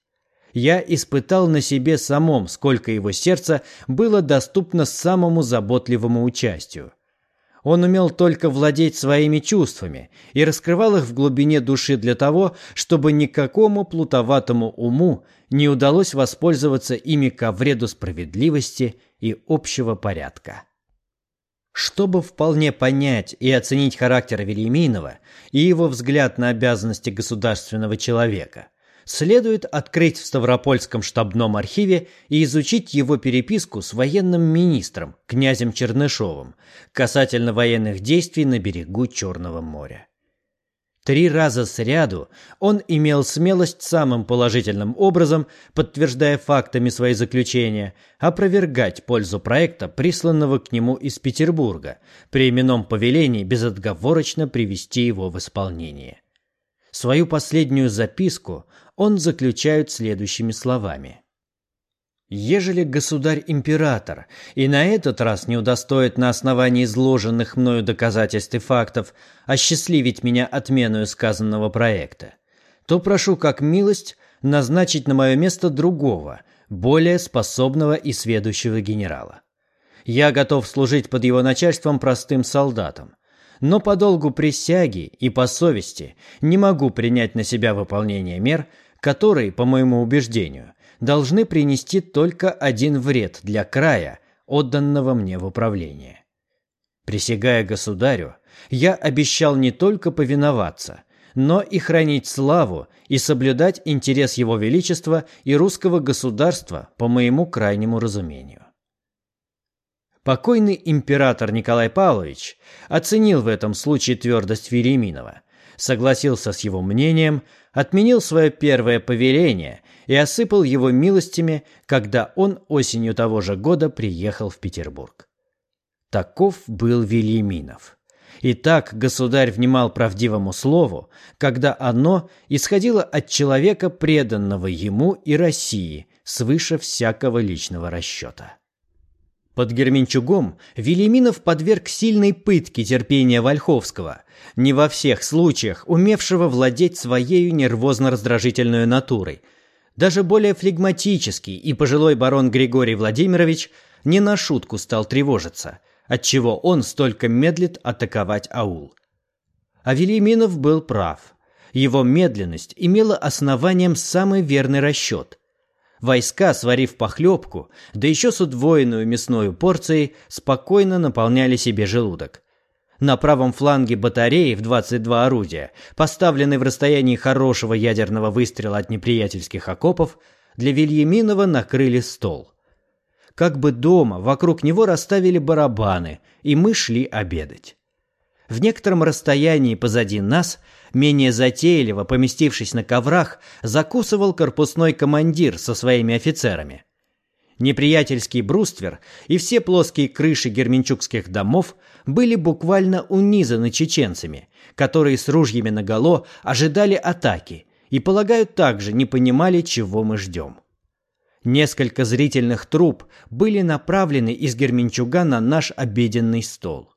Я испытал на себе самом, сколько его сердца было доступно самому заботливому участию. Он умел только владеть своими чувствами и раскрывал их в глубине души для того, чтобы никакому плутоватому уму не удалось воспользоваться ими ко вреду справедливости и общего порядка. Чтобы вполне понять и оценить характер Велиминова и его взгляд на обязанности государственного человека, следует открыть в Ставропольском штабном архиве и изучить его переписку с военным министром, князем Чернышовым, касательно военных действий на берегу Черного моря. Три раза сряду он имел смелость самым положительным образом, подтверждая фактами свои заключения, опровергать пользу проекта, присланного к нему из Петербурга, при именном повелении безотговорочно привести его в исполнение. Свою последнюю записку он заключает следующими словами – Ежели государь-император и на этот раз не удостоит на основании изложенных мною доказательств и фактов осчастливить меня отменою сказанного проекта, то прошу как милость назначить на мое место другого, более способного и сведущего генерала. Я готов служить под его начальством простым солдатом, но по долгу присяги и по совести не могу принять на себя выполнение мер, которые, по моему убеждению, должны принести только один вред для края, отданного мне в управление. Присягая государю, я обещал не только повиноваться, но и хранить славу и соблюдать интерес его величества и русского государства по моему крайнему разумению. Покойный император Николай Павлович оценил в этом случае твердость Вереминова, согласился с его мнением, отменил свое первое повеление и осыпал его милостями, когда он осенью того же года приехал в Петербург. Таков был Вильяминов. И так государь внимал правдивому слову, когда оно исходило от человека, преданного ему и России, свыше всякого личного расчета. Под Герменчугом Велиминов подверг сильной пытке терпения Вольховского, не во всех случаях умевшего владеть своей нервозно-раздражительной натурой – даже более флегматический и пожилой барон Григорий Владимирович не на шутку стал тревожиться, отчего он столько медлит атаковать аул. А Велиминов был прав. Его медленность имела основанием самый верный расчет. Войска, сварив похлебку, да еще с удвоенную мясной порцией, спокойно наполняли себе желудок. На правом фланге батареи в 22 орудия, поставленной в расстоянии хорошего ядерного выстрела от неприятельских окопов, для Вильяминова накрыли стол. Как бы дома вокруг него расставили барабаны, и мы шли обедать. В некотором расстоянии позади нас, менее затейливо поместившись на коврах, закусывал корпусной командир со своими офицерами – Неприятельский бруствер и все плоские крыши герменчукских домов были буквально унизаны чеченцами, которые с ружьями наголо ожидали атаки и, полагаю, также не понимали, чего мы ждем. Несколько зрительных труб были направлены из Герменчуга на наш обеденный стол.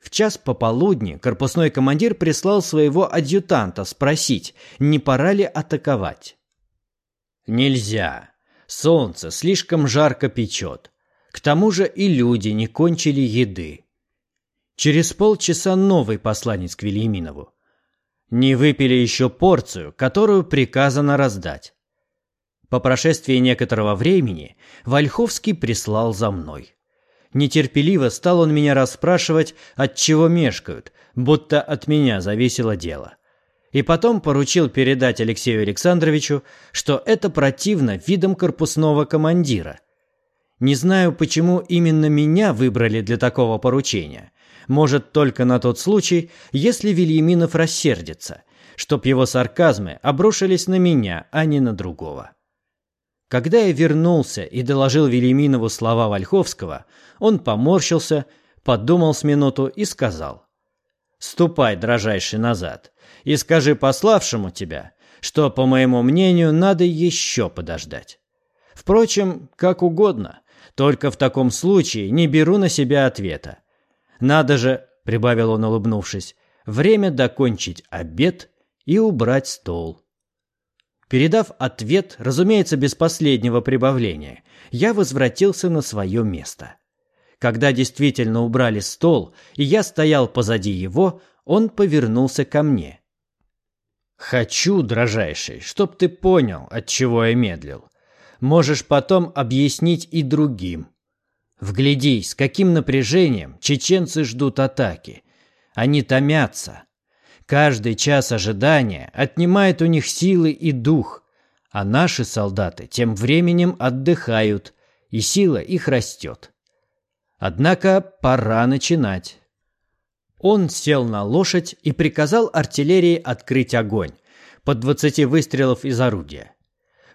В час пополудни корпусной командир прислал своего адъютанта спросить, не пора ли атаковать. «Нельзя», Солнце слишком жарко печет. К тому же и люди не кончили еды. Через полчаса новый посланец к Вильяминову. Не выпили еще порцию, которую приказано раздать. По прошествии некоторого времени Вольховский прислал за мной. Нетерпеливо стал он меня расспрашивать, от чего мешкают, будто от меня зависело дело и потом поручил передать Алексею Александровичу, что это противно видом корпусного командира. Не знаю, почему именно меня выбрали для такого поручения. Может, только на тот случай, если Вильяминов рассердится, чтоб его сарказмы обрушились на меня, а не на другого. Когда я вернулся и доложил Велиминову слова Вольховского, он поморщился, подумал с минуту и сказал. «Ступай, дрожайший, назад и скажи пославшему тебя, что, по моему мнению, надо еще подождать. Впрочем, как угодно, только в таком случае не беру на себя ответа. Надо же, — прибавил он, улыбнувшись, — время докончить обед и убрать стол. Передав ответ, разумеется, без последнего прибавления, я возвратился на свое место. Когда действительно убрали стол, и я стоял позади его, он повернулся ко мне. Хочу, дрожайший, чтоб ты понял, от чего я медлил. Можешь потом объяснить и другим. Вглядись, с каким напряжением чеченцы ждут атаки. Они томятся. Каждый час ожидания отнимает у них силы и дух, а наши солдаты тем временем отдыхают, и сила их растет. Однако пора начинать. Он сел на лошадь и приказал артиллерии открыть огонь под 20 выстрелов из орудия.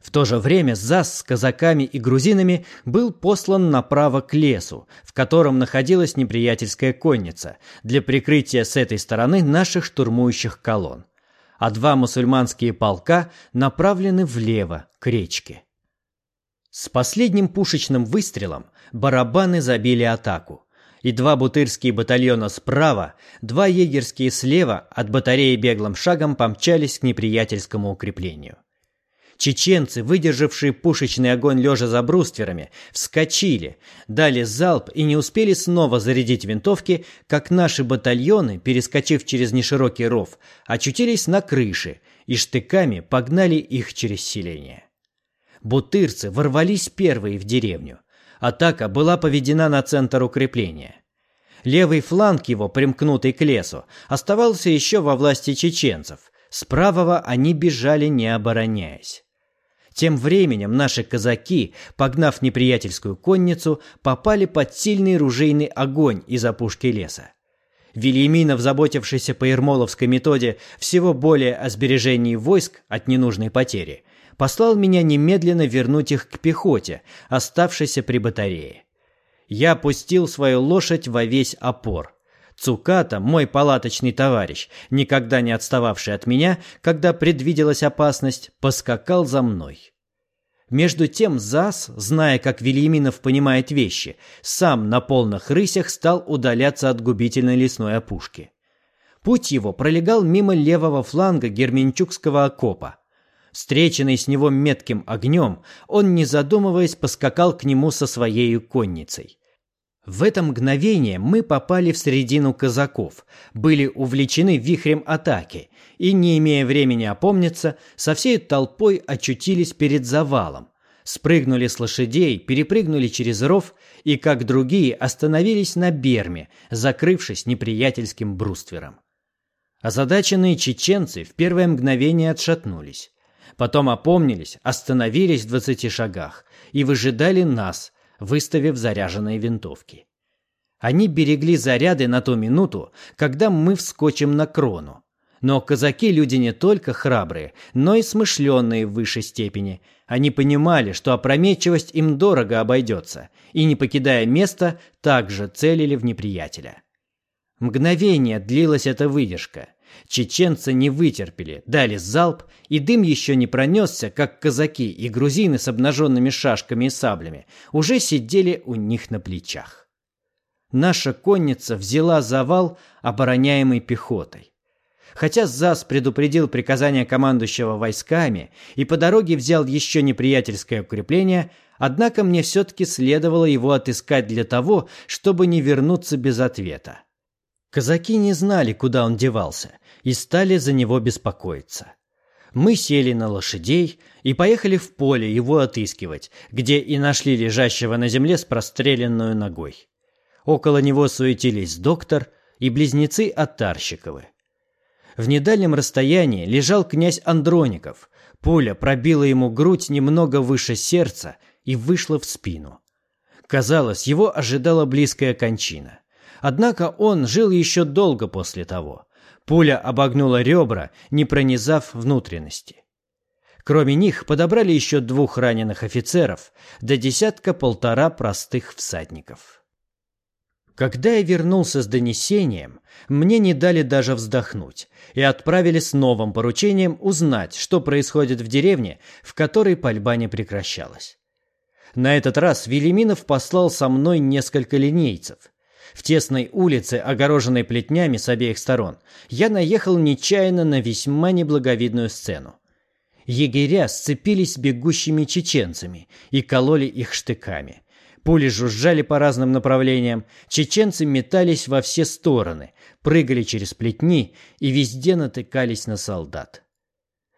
В то же время ЗАС с казаками и грузинами был послан направо к лесу, в котором находилась неприятельская конница, для прикрытия с этой стороны наших штурмующих колонн. А два мусульманские полка направлены влево, к речке. С последним пушечным выстрелом барабаны забили атаку, и два бутырские батальона справа, два егерские слева от батареи беглым шагом помчались к неприятельскому укреплению. Чеченцы, выдержавшие пушечный огонь лежа за брустверами, вскочили, дали залп и не успели снова зарядить винтовки, как наши батальоны, перескочив через неширокий ров, очутились на крыше и штыками погнали их через селение. Бутырцы ворвались первые в деревню. Атака была поведена на центр укрепления. Левый фланг его, примкнутый к лесу, оставался еще во власти чеченцев. С правого они бежали, не обороняясь. Тем временем наши казаки, погнав неприятельскую конницу, попали под сильный ружейный огонь из опушки леса. Велиминов, заботившийся по Ермоловской методе всего более о сбережении войск от ненужной потери, послал меня немедленно вернуть их к пехоте, оставшейся при батарее. Я пустил свою лошадь во весь опор. Цуката, мой палаточный товарищ, никогда не отстававший от меня, когда предвиделась опасность, поскакал за мной. Между тем Зас, зная, как Вильяминов понимает вещи, сам на полных рысях стал удаляться от губительной лесной опушки. Путь его пролегал мимо левого фланга Герменчукского окопа. Встреченный с него метким огнем, он, не задумываясь, поскакал к нему со своей конницей. В это мгновение мы попали в середину казаков, были увлечены вихрем атаки и, не имея времени опомниться, со всей толпой очутились перед завалом. Спрыгнули с лошадей, перепрыгнули через ров и, как другие, остановились на берме, закрывшись неприятельским бруствером. Озадаченные чеченцы в первое мгновение отшатнулись. Потом опомнились, остановились в двадцати шагах и выжидали нас, выставив заряженные винтовки. Они берегли заряды на ту минуту, когда мы вскочим на крону. Но казаки люди не только храбрые, но и смышленные в высшей степени. Они понимали, что опрометчивость им дорого обойдется, и, не покидая места, также целили в неприятеля. Мгновение длилась эта выдержка. Чеченцы не вытерпели, дали залп, и дым еще не пронесся, как казаки и грузины с обнаженными шашками и саблями уже сидели у них на плечах. Наша конница взяла завал, обороняемый пехотой. Хотя ЗАС предупредил приказание командующего войсками и по дороге взял еще неприятельское укрепление, однако мне все-таки следовало его отыскать для того, чтобы не вернуться без ответа. Казаки не знали, куда он девался, и стали за него беспокоиться. Мы сели на лошадей и поехали в поле его отыскивать, где и нашли лежащего на земле с простреленной ногой. Около него суетились доктор и близнецы Атарщиковы. В недальнем расстоянии лежал князь Андроников. Пуля пробила ему грудь немного выше сердца и вышла в спину. Казалось, его ожидала близкая кончина. Однако он жил еще долго после того. Пуля обогнула ребра, не пронизав внутренности. Кроме них подобрали еще двух раненых офицеров, до десятка-полтора простых всадников. Когда я вернулся с донесением, мне не дали даже вздохнуть и отправили с новым поручением узнать, что происходит в деревне, в которой пальба не прекращалась. На этот раз Велиминов послал со мной несколько линейцев – в тесной улице, огороженной плетнями с обеих сторон, я наехал нечаянно на весьма неблаговидную сцену. Егеря сцепились с бегущими чеченцами и кололи их штыками. Пули жужжали по разным направлениям, чеченцы метались во все стороны, прыгали через плетни и везде натыкались на солдат.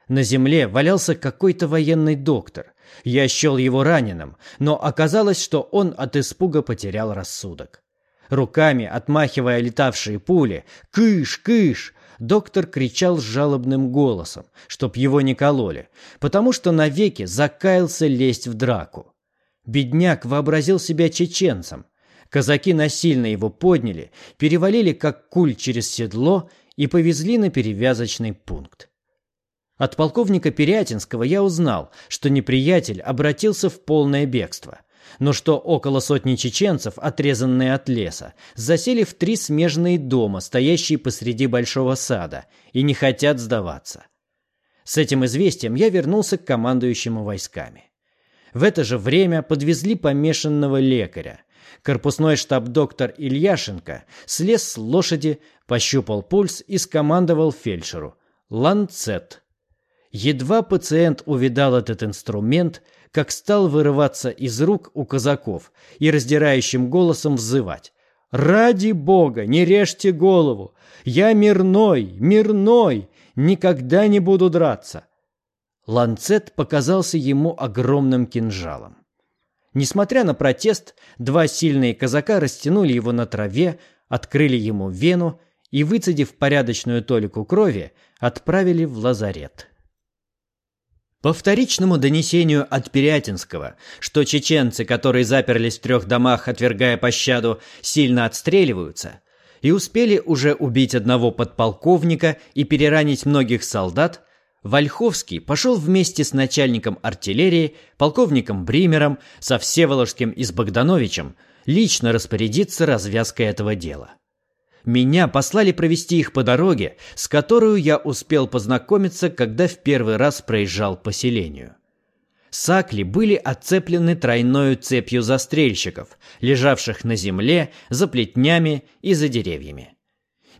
На земле валялся какой-то военный доктор. Я счел его раненым, но оказалось, что он от испуга потерял рассудок. Руками отмахивая летавшие пули «Кыш! Кыш!» доктор кричал жалобным голосом, чтоб его не кололи, потому что навеки закаялся лезть в драку. Бедняк вообразил себя чеченцем. Казаки насильно его подняли, перевалили как куль через седло и повезли на перевязочный пункт. От полковника Перятинского я узнал, что неприятель обратился в полное бегство, но что около сотни чеченцев, отрезанные от леса, засели в три смежные дома, стоящие посреди большого сада, и не хотят сдаваться. С этим известием я вернулся к командующему войсками. В это же время подвезли помешанного лекаря. Корпусной штаб-доктор Ильяшенко слез с лошади, пощупал пульс и скомандовал фельдшеру «Ланцет». Едва пациент увидал этот инструмент, как стал вырываться из рук у казаков и раздирающим голосом взывать. «Ради Бога, не режьте голову! Я мирной, мирной! Никогда не буду драться!» Ланцет показался ему огромным кинжалом. Несмотря на протест, два сильные казака растянули его на траве, открыли ему вену и, выцедив порядочную толику крови, отправили в лазарет. По вторичному донесению от Перятинского, что чеченцы, которые заперлись в трех домах, отвергая пощаду, сильно отстреливаются, и успели уже убить одного подполковника и переранить многих солдат, Вольховский пошел вместе с начальником артиллерии, полковником Бримером, со Всеволожским и с Богдановичем лично распорядиться развязкой этого дела. Меня послали провести их по дороге, с которой я успел познакомиться, когда в первый раз проезжал по селению. Сакли были оцеплены тройной цепью застрельщиков, лежавших на земле, за плетнями и за деревьями.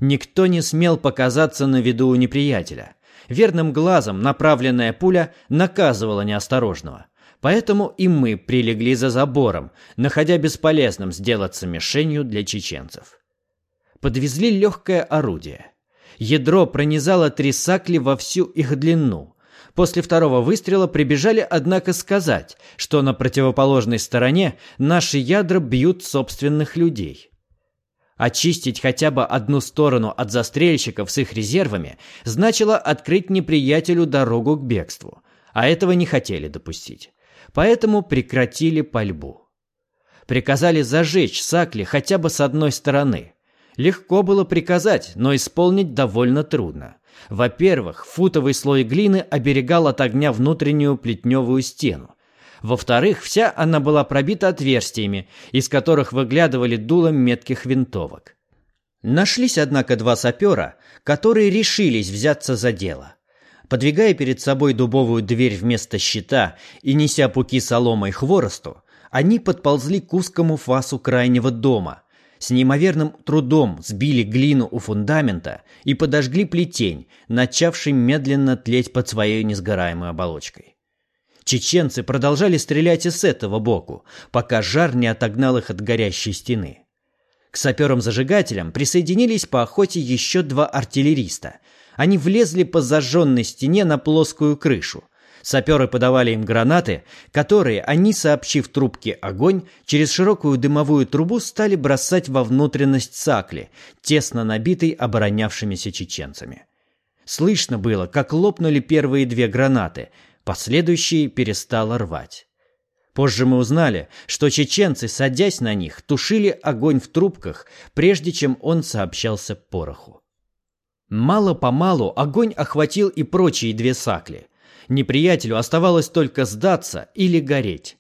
Никто не смел показаться на виду у неприятеля. Верным глазом направленная пуля наказывала неосторожного. Поэтому и мы прилегли за забором, находя бесполезным сделаться мишенью для чеченцев. Подвезли легкое орудие. Ядро пронизало три сакли во всю их длину. После второго выстрела прибежали, однако, сказать, что на противоположной стороне наши ядра бьют собственных людей. Очистить хотя бы одну сторону от застрельщиков с их резервами значило открыть неприятелю дорогу к бегству, а этого не хотели допустить. Поэтому прекратили пальбу. Приказали зажечь сакли хотя бы с одной стороны. Легко было приказать, но исполнить довольно трудно. Во-первых, футовый слой глины оберегал от огня внутреннюю плетневую стену. Во-вторых, вся она была пробита отверстиями, из которых выглядывали дулом метких винтовок. Нашлись, однако, два сапера, которые решились взяться за дело. Подвигая перед собой дубовую дверь вместо щита и неся пуки соломой хворосту, они подползли к узкому фасу крайнего дома. С неимоверным трудом сбили глину у фундамента и подожгли плетень, начавший медленно тлеть под своей несгораемой оболочкой. Чеченцы продолжали стрелять и с этого боку, пока жар не отогнал их от горящей стены. К саперам-зажигателям присоединились по охоте еще два артиллериста. Они влезли по зажженной стене на плоскую крышу. Саперы подавали им гранаты, которые они, сообщив трубке огонь, через широкую дымовую трубу стали бросать во внутренность сакли, тесно набитой оборонявшимися чеченцами. Слышно было, как лопнули первые две гранаты, Последующие перестало рвать. Позже мы узнали, что чеченцы, садясь на них, тушили огонь в трубках, прежде чем он сообщался пороху. Мало-помалу огонь охватил и прочие две сакли. Неприятелю оставалось только сдаться или гореть.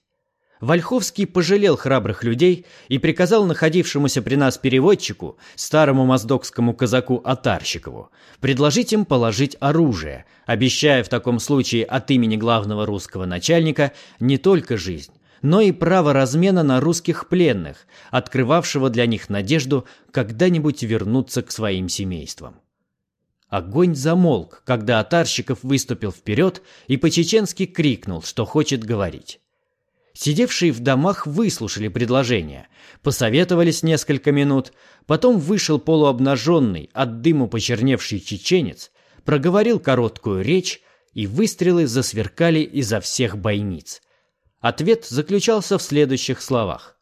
Вольховский пожалел храбрых людей и приказал находившемуся при нас переводчику, старому моздокскому казаку Атарщикову, предложить им положить оружие, обещая в таком случае от имени главного русского начальника не только жизнь, но и право размена на русских пленных, открывавшего для них надежду когда-нибудь вернуться к своим семействам. Огонь замолк, когда Атарщиков выступил вперед и по-чеченски крикнул, что хочет говорить. Сидевшие в домах выслушали предложение, посоветовались несколько минут, потом вышел полуобнаженный, от дыму почерневший чеченец, проговорил короткую речь, и выстрелы засверкали изо всех бойниц. Ответ заключался в следующих словах.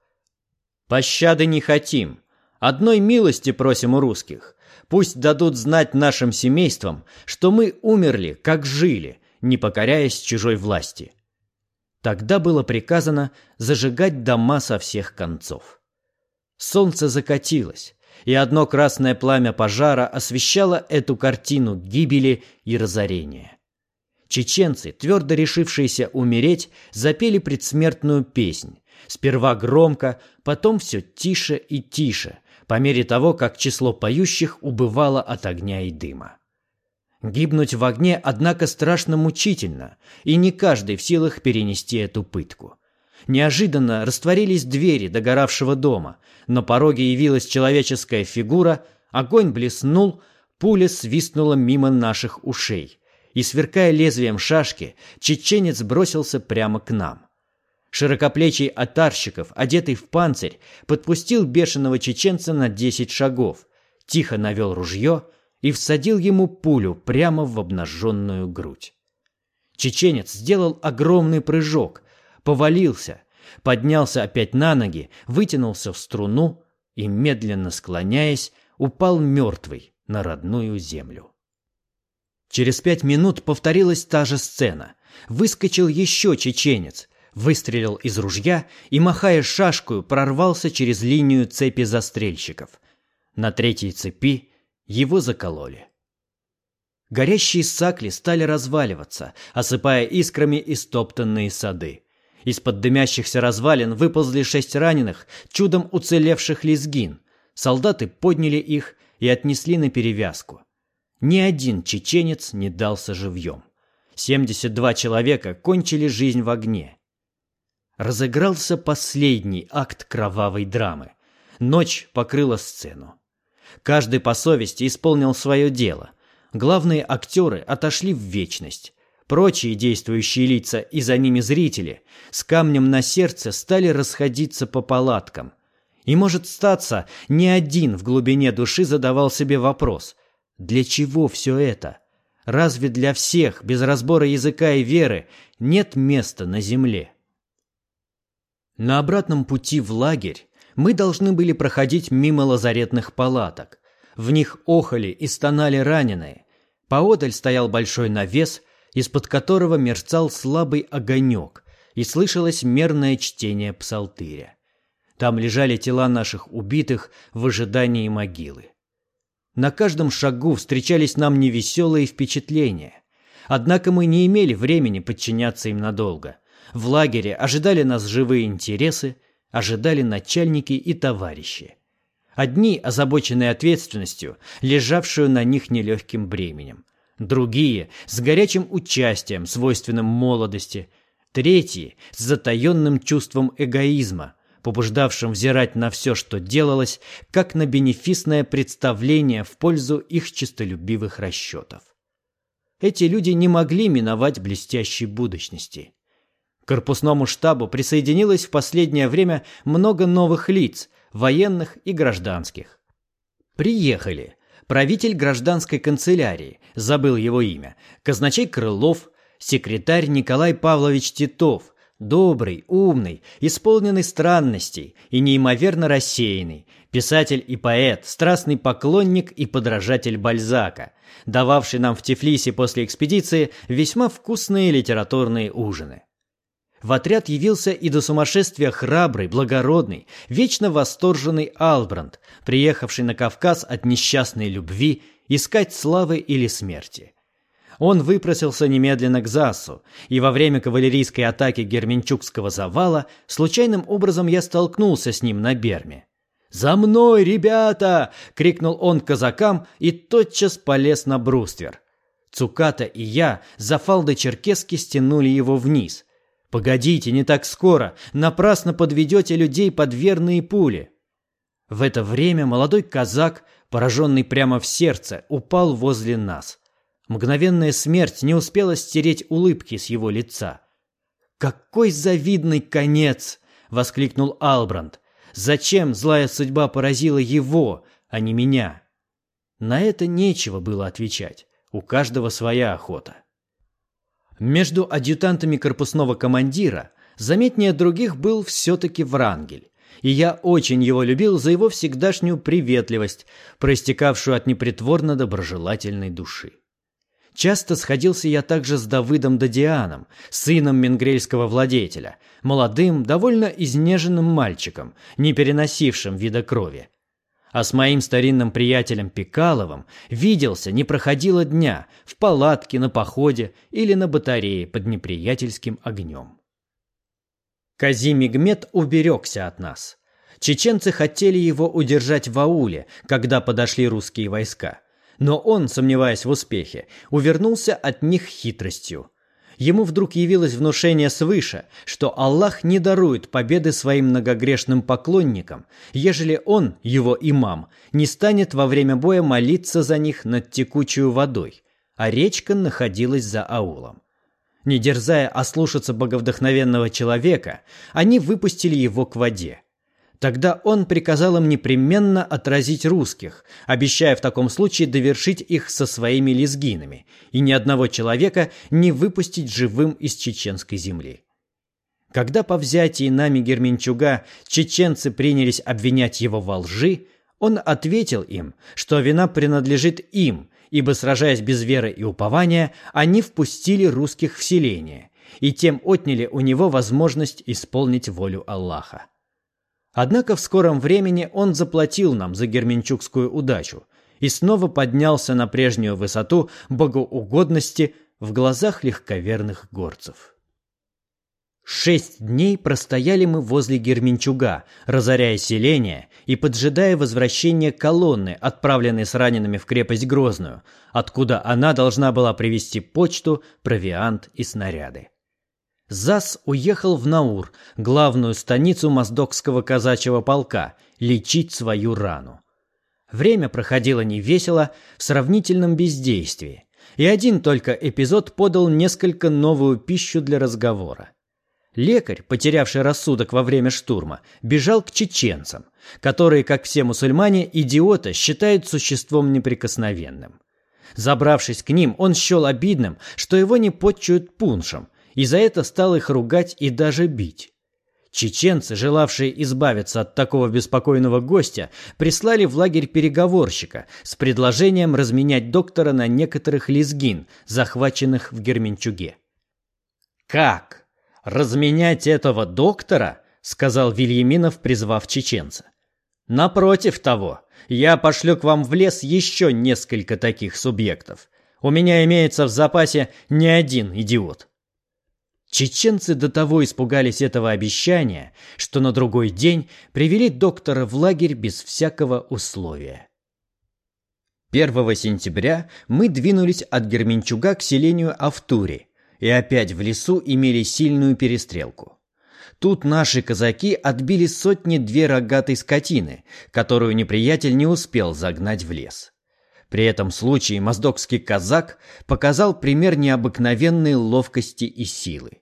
«Пощады не хотим. Одной милости просим у русских. Пусть дадут знать нашим семействам, что мы умерли, как жили, не покоряясь чужой власти. Тогда было приказано зажигать дома со всех концов. Солнце закатилось, и одно красное пламя пожара освещало эту картину гибели и разорения. Чеченцы, твердо решившиеся умереть, запели предсмертную песнь. Сперва громко, потом все тише и тише, по мере того, как число поющих убывало от огня и дыма. Гибнуть в огне, однако, страшно мучительно, и не каждый в силах перенести эту пытку. Неожиданно растворились двери догоравшего дома, на пороге явилась человеческая фигура, огонь блеснул, пуля свистнула мимо наших ушей, и, сверкая лезвием шашки, чеченец бросился прямо к нам. Широкоплечий атарщиков, одетый в панцирь, подпустил бешеного чеченца на десять шагов, тихо навел ружье и всадил ему пулю прямо в обнаженную грудь. Чеченец сделал огромный прыжок, повалился, поднялся опять на ноги, вытянулся в струну и, медленно склоняясь, упал мертвый на родную землю. Через пять минут повторилась та же сцена. Выскочил еще чеченец, выстрелил из ружья и, махая шашкой, прорвался через линию цепи застрельщиков. На третьей цепи его закололи. Горящие сакли стали разваливаться, осыпая искрами истоптанные сады. Из-под дымящихся развалин выползли шесть раненых, чудом уцелевших лезгин. Солдаты подняли их и отнесли на перевязку. Ни один чеченец не дался живьем. 72 человека кончили жизнь в огне. Разыгрался последний акт кровавой драмы. Ночь покрыла сцену. Каждый по совести исполнил свое дело. Главные актеры отошли в вечность. Прочие действующие лица и за ними зрители с камнем на сердце стали расходиться по палаткам. И может статься, ни один в глубине души задавал себе вопрос «Для чего все это?» Разве для всех, без разбора языка и веры, нет места на земле? На обратном пути в лагерь мы должны были проходить мимо лазаретных палаток. В них охали и стонали раненые. Поодаль стоял большой навес – из-под которого мерцал слабый огонек, и слышалось мерное чтение псалтыря. Там лежали тела наших убитых в ожидании могилы. На каждом шагу встречались нам невеселые впечатления. Однако мы не имели времени подчиняться им надолго. В лагере ожидали нас живые интересы, ожидали начальники и товарищи. Одни, озабоченные ответственностью, лежавшую на них нелегким бременем. Другие – с горячим участием, свойственным молодости. Третьи – с затаенным чувством эгоизма, побуждавшим взирать на все, что делалось, как на бенефисное представление в пользу их честолюбивых расчетов. Эти люди не могли миновать блестящей будущности. К корпусному штабу присоединилось в последнее время много новых лиц, военных и гражданских. Приехали – правитель гражданской канцелярии, забыл его имя, казначей Крылов, секретарь Николай Павлович Титов, добрый, умный, исполненный странностей и неимоверно рассеянный, писатель и поэт, страстный поклонник и подражатель Бальзака, дававший нам в Тифлисе после экспедиции весьма вкусные литературные ужины. В отряд явился и до сумасшествия храбрый, благородный, вечно восторженный Албранд, приехавший на Кавказ от несчастной любви искать славы или смерти. Он выпросился немедленно к ЗАСу, и во время кавалерийской атаки Герменчукского завала случайным образом я столкнулся с ним на Берме. «За мной, ребята!» — крикнул он казакам и тотчас полез на бруствер. Цуката и я за фалды черкески стянули его вниз — Погодите, не так скоро, напрасно подведете людей под верные пули. В это время молодой казак, пораженный прямо в сердце, упал возле нас. Мгновенная смерть не успела стереть улыбки с его лица. «Какой завидный конец!» — воскликнул Албранд. «Зачем злая судьба поразила его, а не меня?» На это нечего было отвечать. У каждого своя охота. Между адъютантами корпусного командира заметнее других был все-таки Врангель, и я очень его любил за его всегдашнюю приветливость, проистекавшую от непритворно доброжелательной души. Часто сходился я также с Давыдом Дадианом, сыном менгрельского владетеля, молодым, довольно изнеженным мальчиком, не переносившим вида крови. А с моим старинным приятелем Пикаловым виделся, не проходило дня, в палатке, на походе или на батарее под неприятельским огнем. Казимигмет уберегся от нас. Чеченцы хотели его удержать в ауле, когда подошли русские войска. Но он, сомневаясь в успехе, увернулся от них хитростью. Ему вдруг явилось внушение свыше, что Аллах не дарует победы своим многогрешным поклонникам, ежели он, его имам, не станет во время боя молиться за них над текучую водой, а речка находилась за аулом. Не дерзая ослушаться боговдохновенного человека, они выпустили его к воде. Тогда он приказал им непременно отразить русских, обещая в таком случае довершить их со своими лезгинами и ни одного человека не выпустить живым из чеченской земли. Когда по взятии нами Герменчуга чеченцы принялись обвинять его во лжи, он ответил им, что вина принадлежит им, ибо, сражаясь без веры и упования, они впустили русских в селение и тем отняли у него возможность исполнить волю Аллаха. Однако в скором времени он заплатил нам за герменчукскую удачу и снова поднялся на прежнюю высоту богоугодности в глазах легковерных горцев. Шесть дней простояли мы возле Герменчуга, разоряя селение и поджидая возвращения колонны, отправленной с ранеными в крепость Грозную, откуда она должна была привезти почту, провиант и снаряды. ЗАС уехал в Наур, главную станицу Моздокского казачьего полка, лечить свою рану. Время проходило невесело, в сравнительном бездействии, и один только эпизод подал несколько новую пищу для разговора. Лекарь, потерявший рассудок во время штурма, бежал к чеченцам, которые, как все мусульмане, идиота считают существом неприкосновенным. Забравшись к ним, он счел обидным, что его не подчуют пуншем, и за это стал их ругать и даже бить. Чеченцы, желавшие избавиться от такого беспокойного гостя, прислали в лагерь переговорщика с предложением разменять доктора на некоторых лезгин, захваченных в Герменчуге. «Как? Разменять этого доктора?» — сказал Вильяминов, призвав чеченца. «Напротив того, я пошлю к вам в лес еще несколько таких субъектов. У меня имеется в запасе не один идиот». Чеченцы до того испугались этого обещания, что на другой день привели доктора в лагерь без всякого условия. 1 сентября мы двинулись от Герменчуга к селению Автури и опять в лесу имели сильную перестрелку. Тут наши казаки отбили сотни-две рогатой скотины, которую неприятель не успел загнать в лес. При этом случае моздокский казак показал пример необыкновенной ловкости и силы.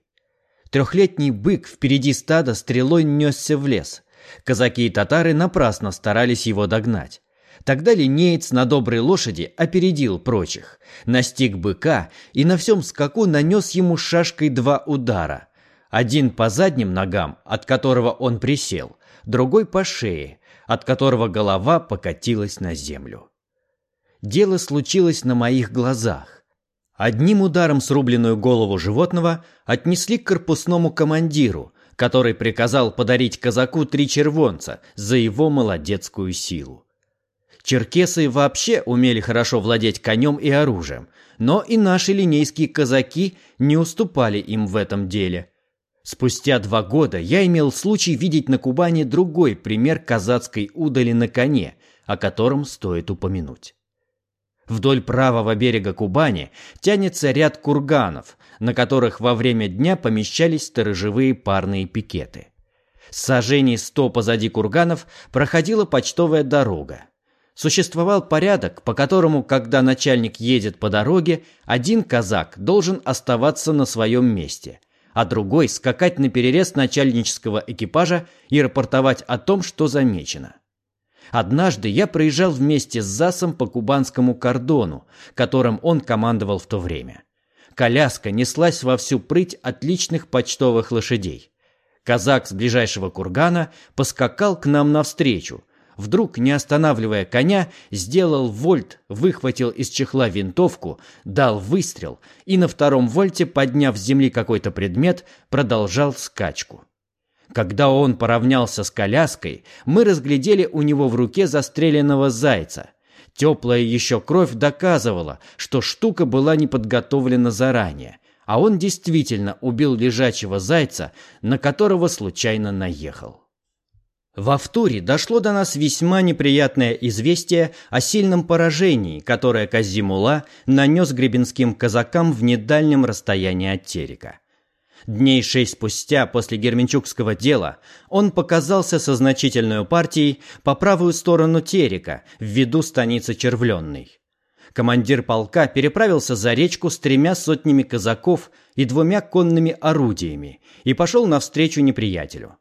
Трехлетний бык впереди стада стрелой несся в лес. Казаки и татары напрасно старались его догнать. Тогда линеец на доброй лошади опередил прочих, настиг быка и на всем скаку нанес ему шашкой два удара. Один по задним ногам, от которого он присел, другой по шее, от которого голова покатилась на землю. Дело случилось на моих глазах. Одним ударом срубленную голову животного отнесли к корпусному командиру, который приказал подарить казаку три червонца за его молодецкую силу. Черкесы вообще умели хорошо владеть конем и оружием, но и наши линейские казаки не уступали им в этом деле. Спустя два года я имел случай видеть на Кубани другой пример казацкой удали на коне, о котором стоит упомянуть. Вдоль правого берега Кубани тянется ряд курганов, на которых во время дня помещались сторожевые парные пикеты. С сажений сто позади курганов проходила почтовая дорога. Существовал порядок, по которому, когда начальник едет по дороге, один казак должен оставаться на своем месте, а другой скакать на перерез начальнического экипажа и рапортовать о том, что замечено. Однажды я проезжал вместе с Засом по кубанскому кордону, которым он командовал в то время. Коляска неслась во всю прыть отличных почтовых лошадей. Казак с ближайшего кургана поскакал к нам навстречу, вдруг, не останавливая коня, сделал вольт, выхватил из чехла винтовку, дал выстрел и на втором вольте, подняв с земли какой-то предмет, продолжал скачку. Когда он поравнялся с коляской, мы разглядели у него в руке застреленного зайца. Теплая еще кровь доказывала, что штука была не подготовлена заранее, а он действительно убил лежачего зайца, на которого случайно наехал. В Автуре дошло до нас весьма неприятное известие о сильном поражении, которое Казимула нанес гребенским казакам в недальнем расстоянии от Терека. Дней шесть спустя после Герменчукского дела он показался со значительной партией по правую сторону Терека, в виду станицы Червленной. Командир полка переправился за речку с тремя сотнями казаков и двумя конными орудиями и пошел навстречу неприятелю.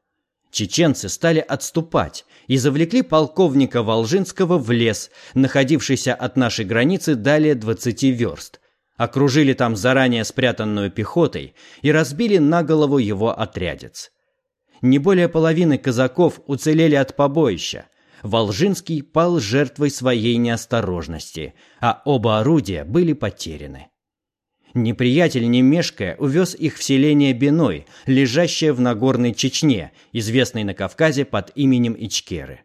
Чеченцы стали отступать и завлекли полковника Волжинского в лес, находившийся от нашей границы далее 20 верст, окружили там заранее спрятанную пехотой и разбили на голову его отрядец. Не более половины казаков уцелели от побоища. Волжинский пал жертвой своей неосторожности, а оба орудия были потеряны. Неприятель, не мешкая, увез их в селение Биной, лежащее в Нагорной Чечне, известной на Кавказе под именем Ичкеры.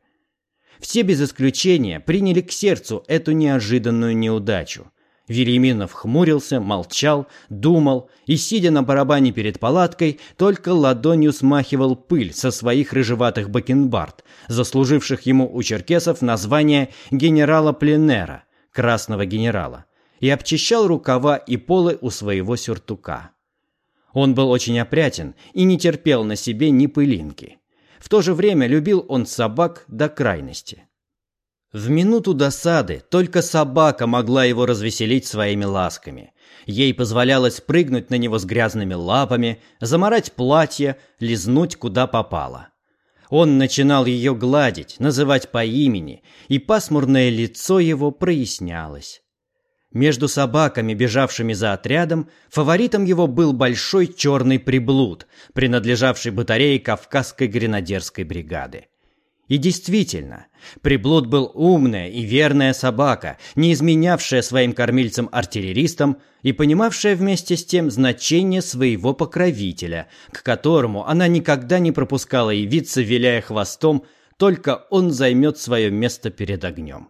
Все без исключения приняли к сердцу эту неожиданную неудачу – Велиминов хмурился, молчал, думал и, сидя на барабане перед палаткой, только ладонью смахивал пыль со своих рыжеватых бакенбард, заслуживших ему у черкесов название генерала Пленера, красного генерала, и обчищал рукава и полы у своего сюртука. Он был очень опрятен и не терпел на себе ни пылинки. В то же время любил он собак до крайности. В минуту досады только собака могла его развеселить своими ласками. Ей позволялось прыгнуть на него с грязными лапами, заморать платье, лизнуть куда попало. Он начинал ее гладить, называть по имени, и пасмурное лицо его прояснялось. Между собаками, бежавшими за отрядом, фаворитом его был большой черный приблуд, принадлежавший батарее Кавказской гренадерской бригады. И действительно, приблуд был умная и верная собака, не изменявшая своим кормильцам-артиллеристам и понимавшая вместе с тем значение своего покровителя, к которому она никогда не пропускала явиться, виляя хвостом, только он займет свое место перед огнем.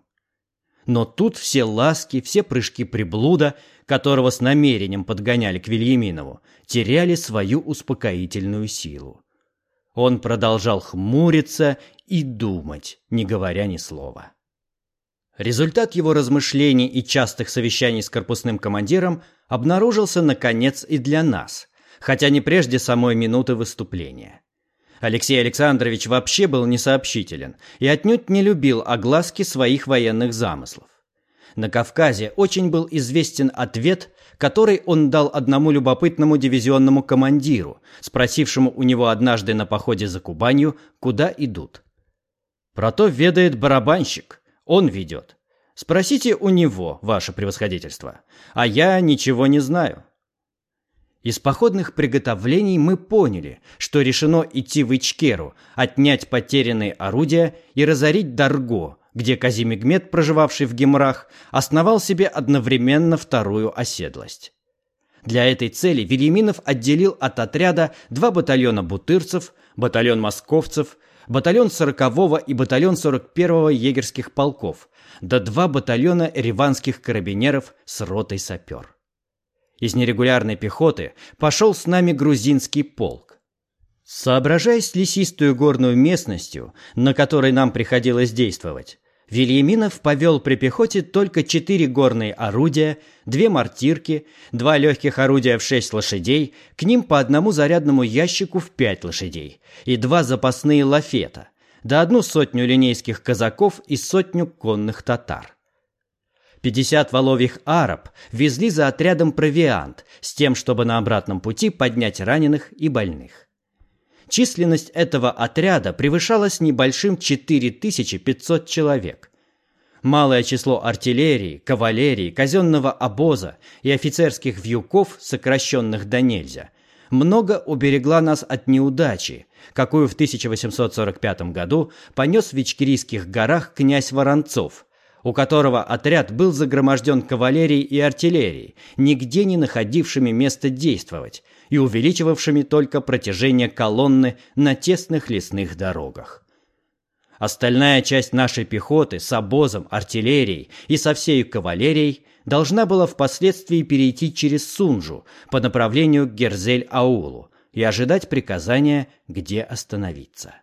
Но тут все ласки, все прыжки приблуда, которого с намерением подгоняли к Вильяминову, теряли свою успокоительную силу. Он продолжал хмуриться и думать, не говоря ни слова. Результат его размышлений и частых совещаний с корпусным командиром обнаружился, наконец, и для нас, хотя не прежде самой минуты выступления. Алексей Александрович вообще был несообщителен и отнюдь не любил огласки своих военных замыслов. На Кавказе очень был известен ответ, который он дал одному любопытному дивизионному командиру, спросившему у него однажды на походе за Кубанью, куда идут. Про то ведает барабанщик, он ведет. Спросите у него, ваше превосходительство, а я ничего не знаю. Из походных приготовлений мы поняли, что решено идти в Ичкеру, отнять потерянные орудия и разорить Дарго, где Казимигмет, проживавший в Гемрах, основал себе одновременно вторую оседлость. Для этой цели Велиминов отделил от отряда два батальона бутырцев, батальон московцев, батальон 40-го и батальон 41-го егерских полков, да два батальона реванских карабинеров с ротой сапер. Из нерегулярной пехоты пошел с нами грузинский полк. Соображаясь лесистую горную местностью, на которой нам приходилось действовать, Вильяминов повел при пехоте только четыре горные орудия, две мортирки, два легких орудия в шесть лошадей, к ним по одному зарядному ящику в пять лошадей и два запасные лафета, да одну сотню линейских казаков и сотню конных татар. Пятьдесят воловьих араб везли за отрядом провиант с тем, чтобы на обратном пути поднять раненых и больных. Численность этого отряда превышала с небольшим 4500 человек. Малое число артиллерии, кавалерии, казенного обоза и офицерских вьюков, сокращенных до нельзя, много уберегла нас от неудачи, какую в 1845 году понес в Вичкирийских горах князь Воронцов, у которого отряд был загроможден кавалерией и артиллерией, нигде не находившими места действовать и увеличивавшими только протяжение колонны на тесных лесных дорогах. Остальная часть нашей пехоты с обозом, артиллерией и со всей кавалерией должна была впоследствии перейти через Сунжу по направлению к Герзель-Аулу и ожидать приказания, где остановиться.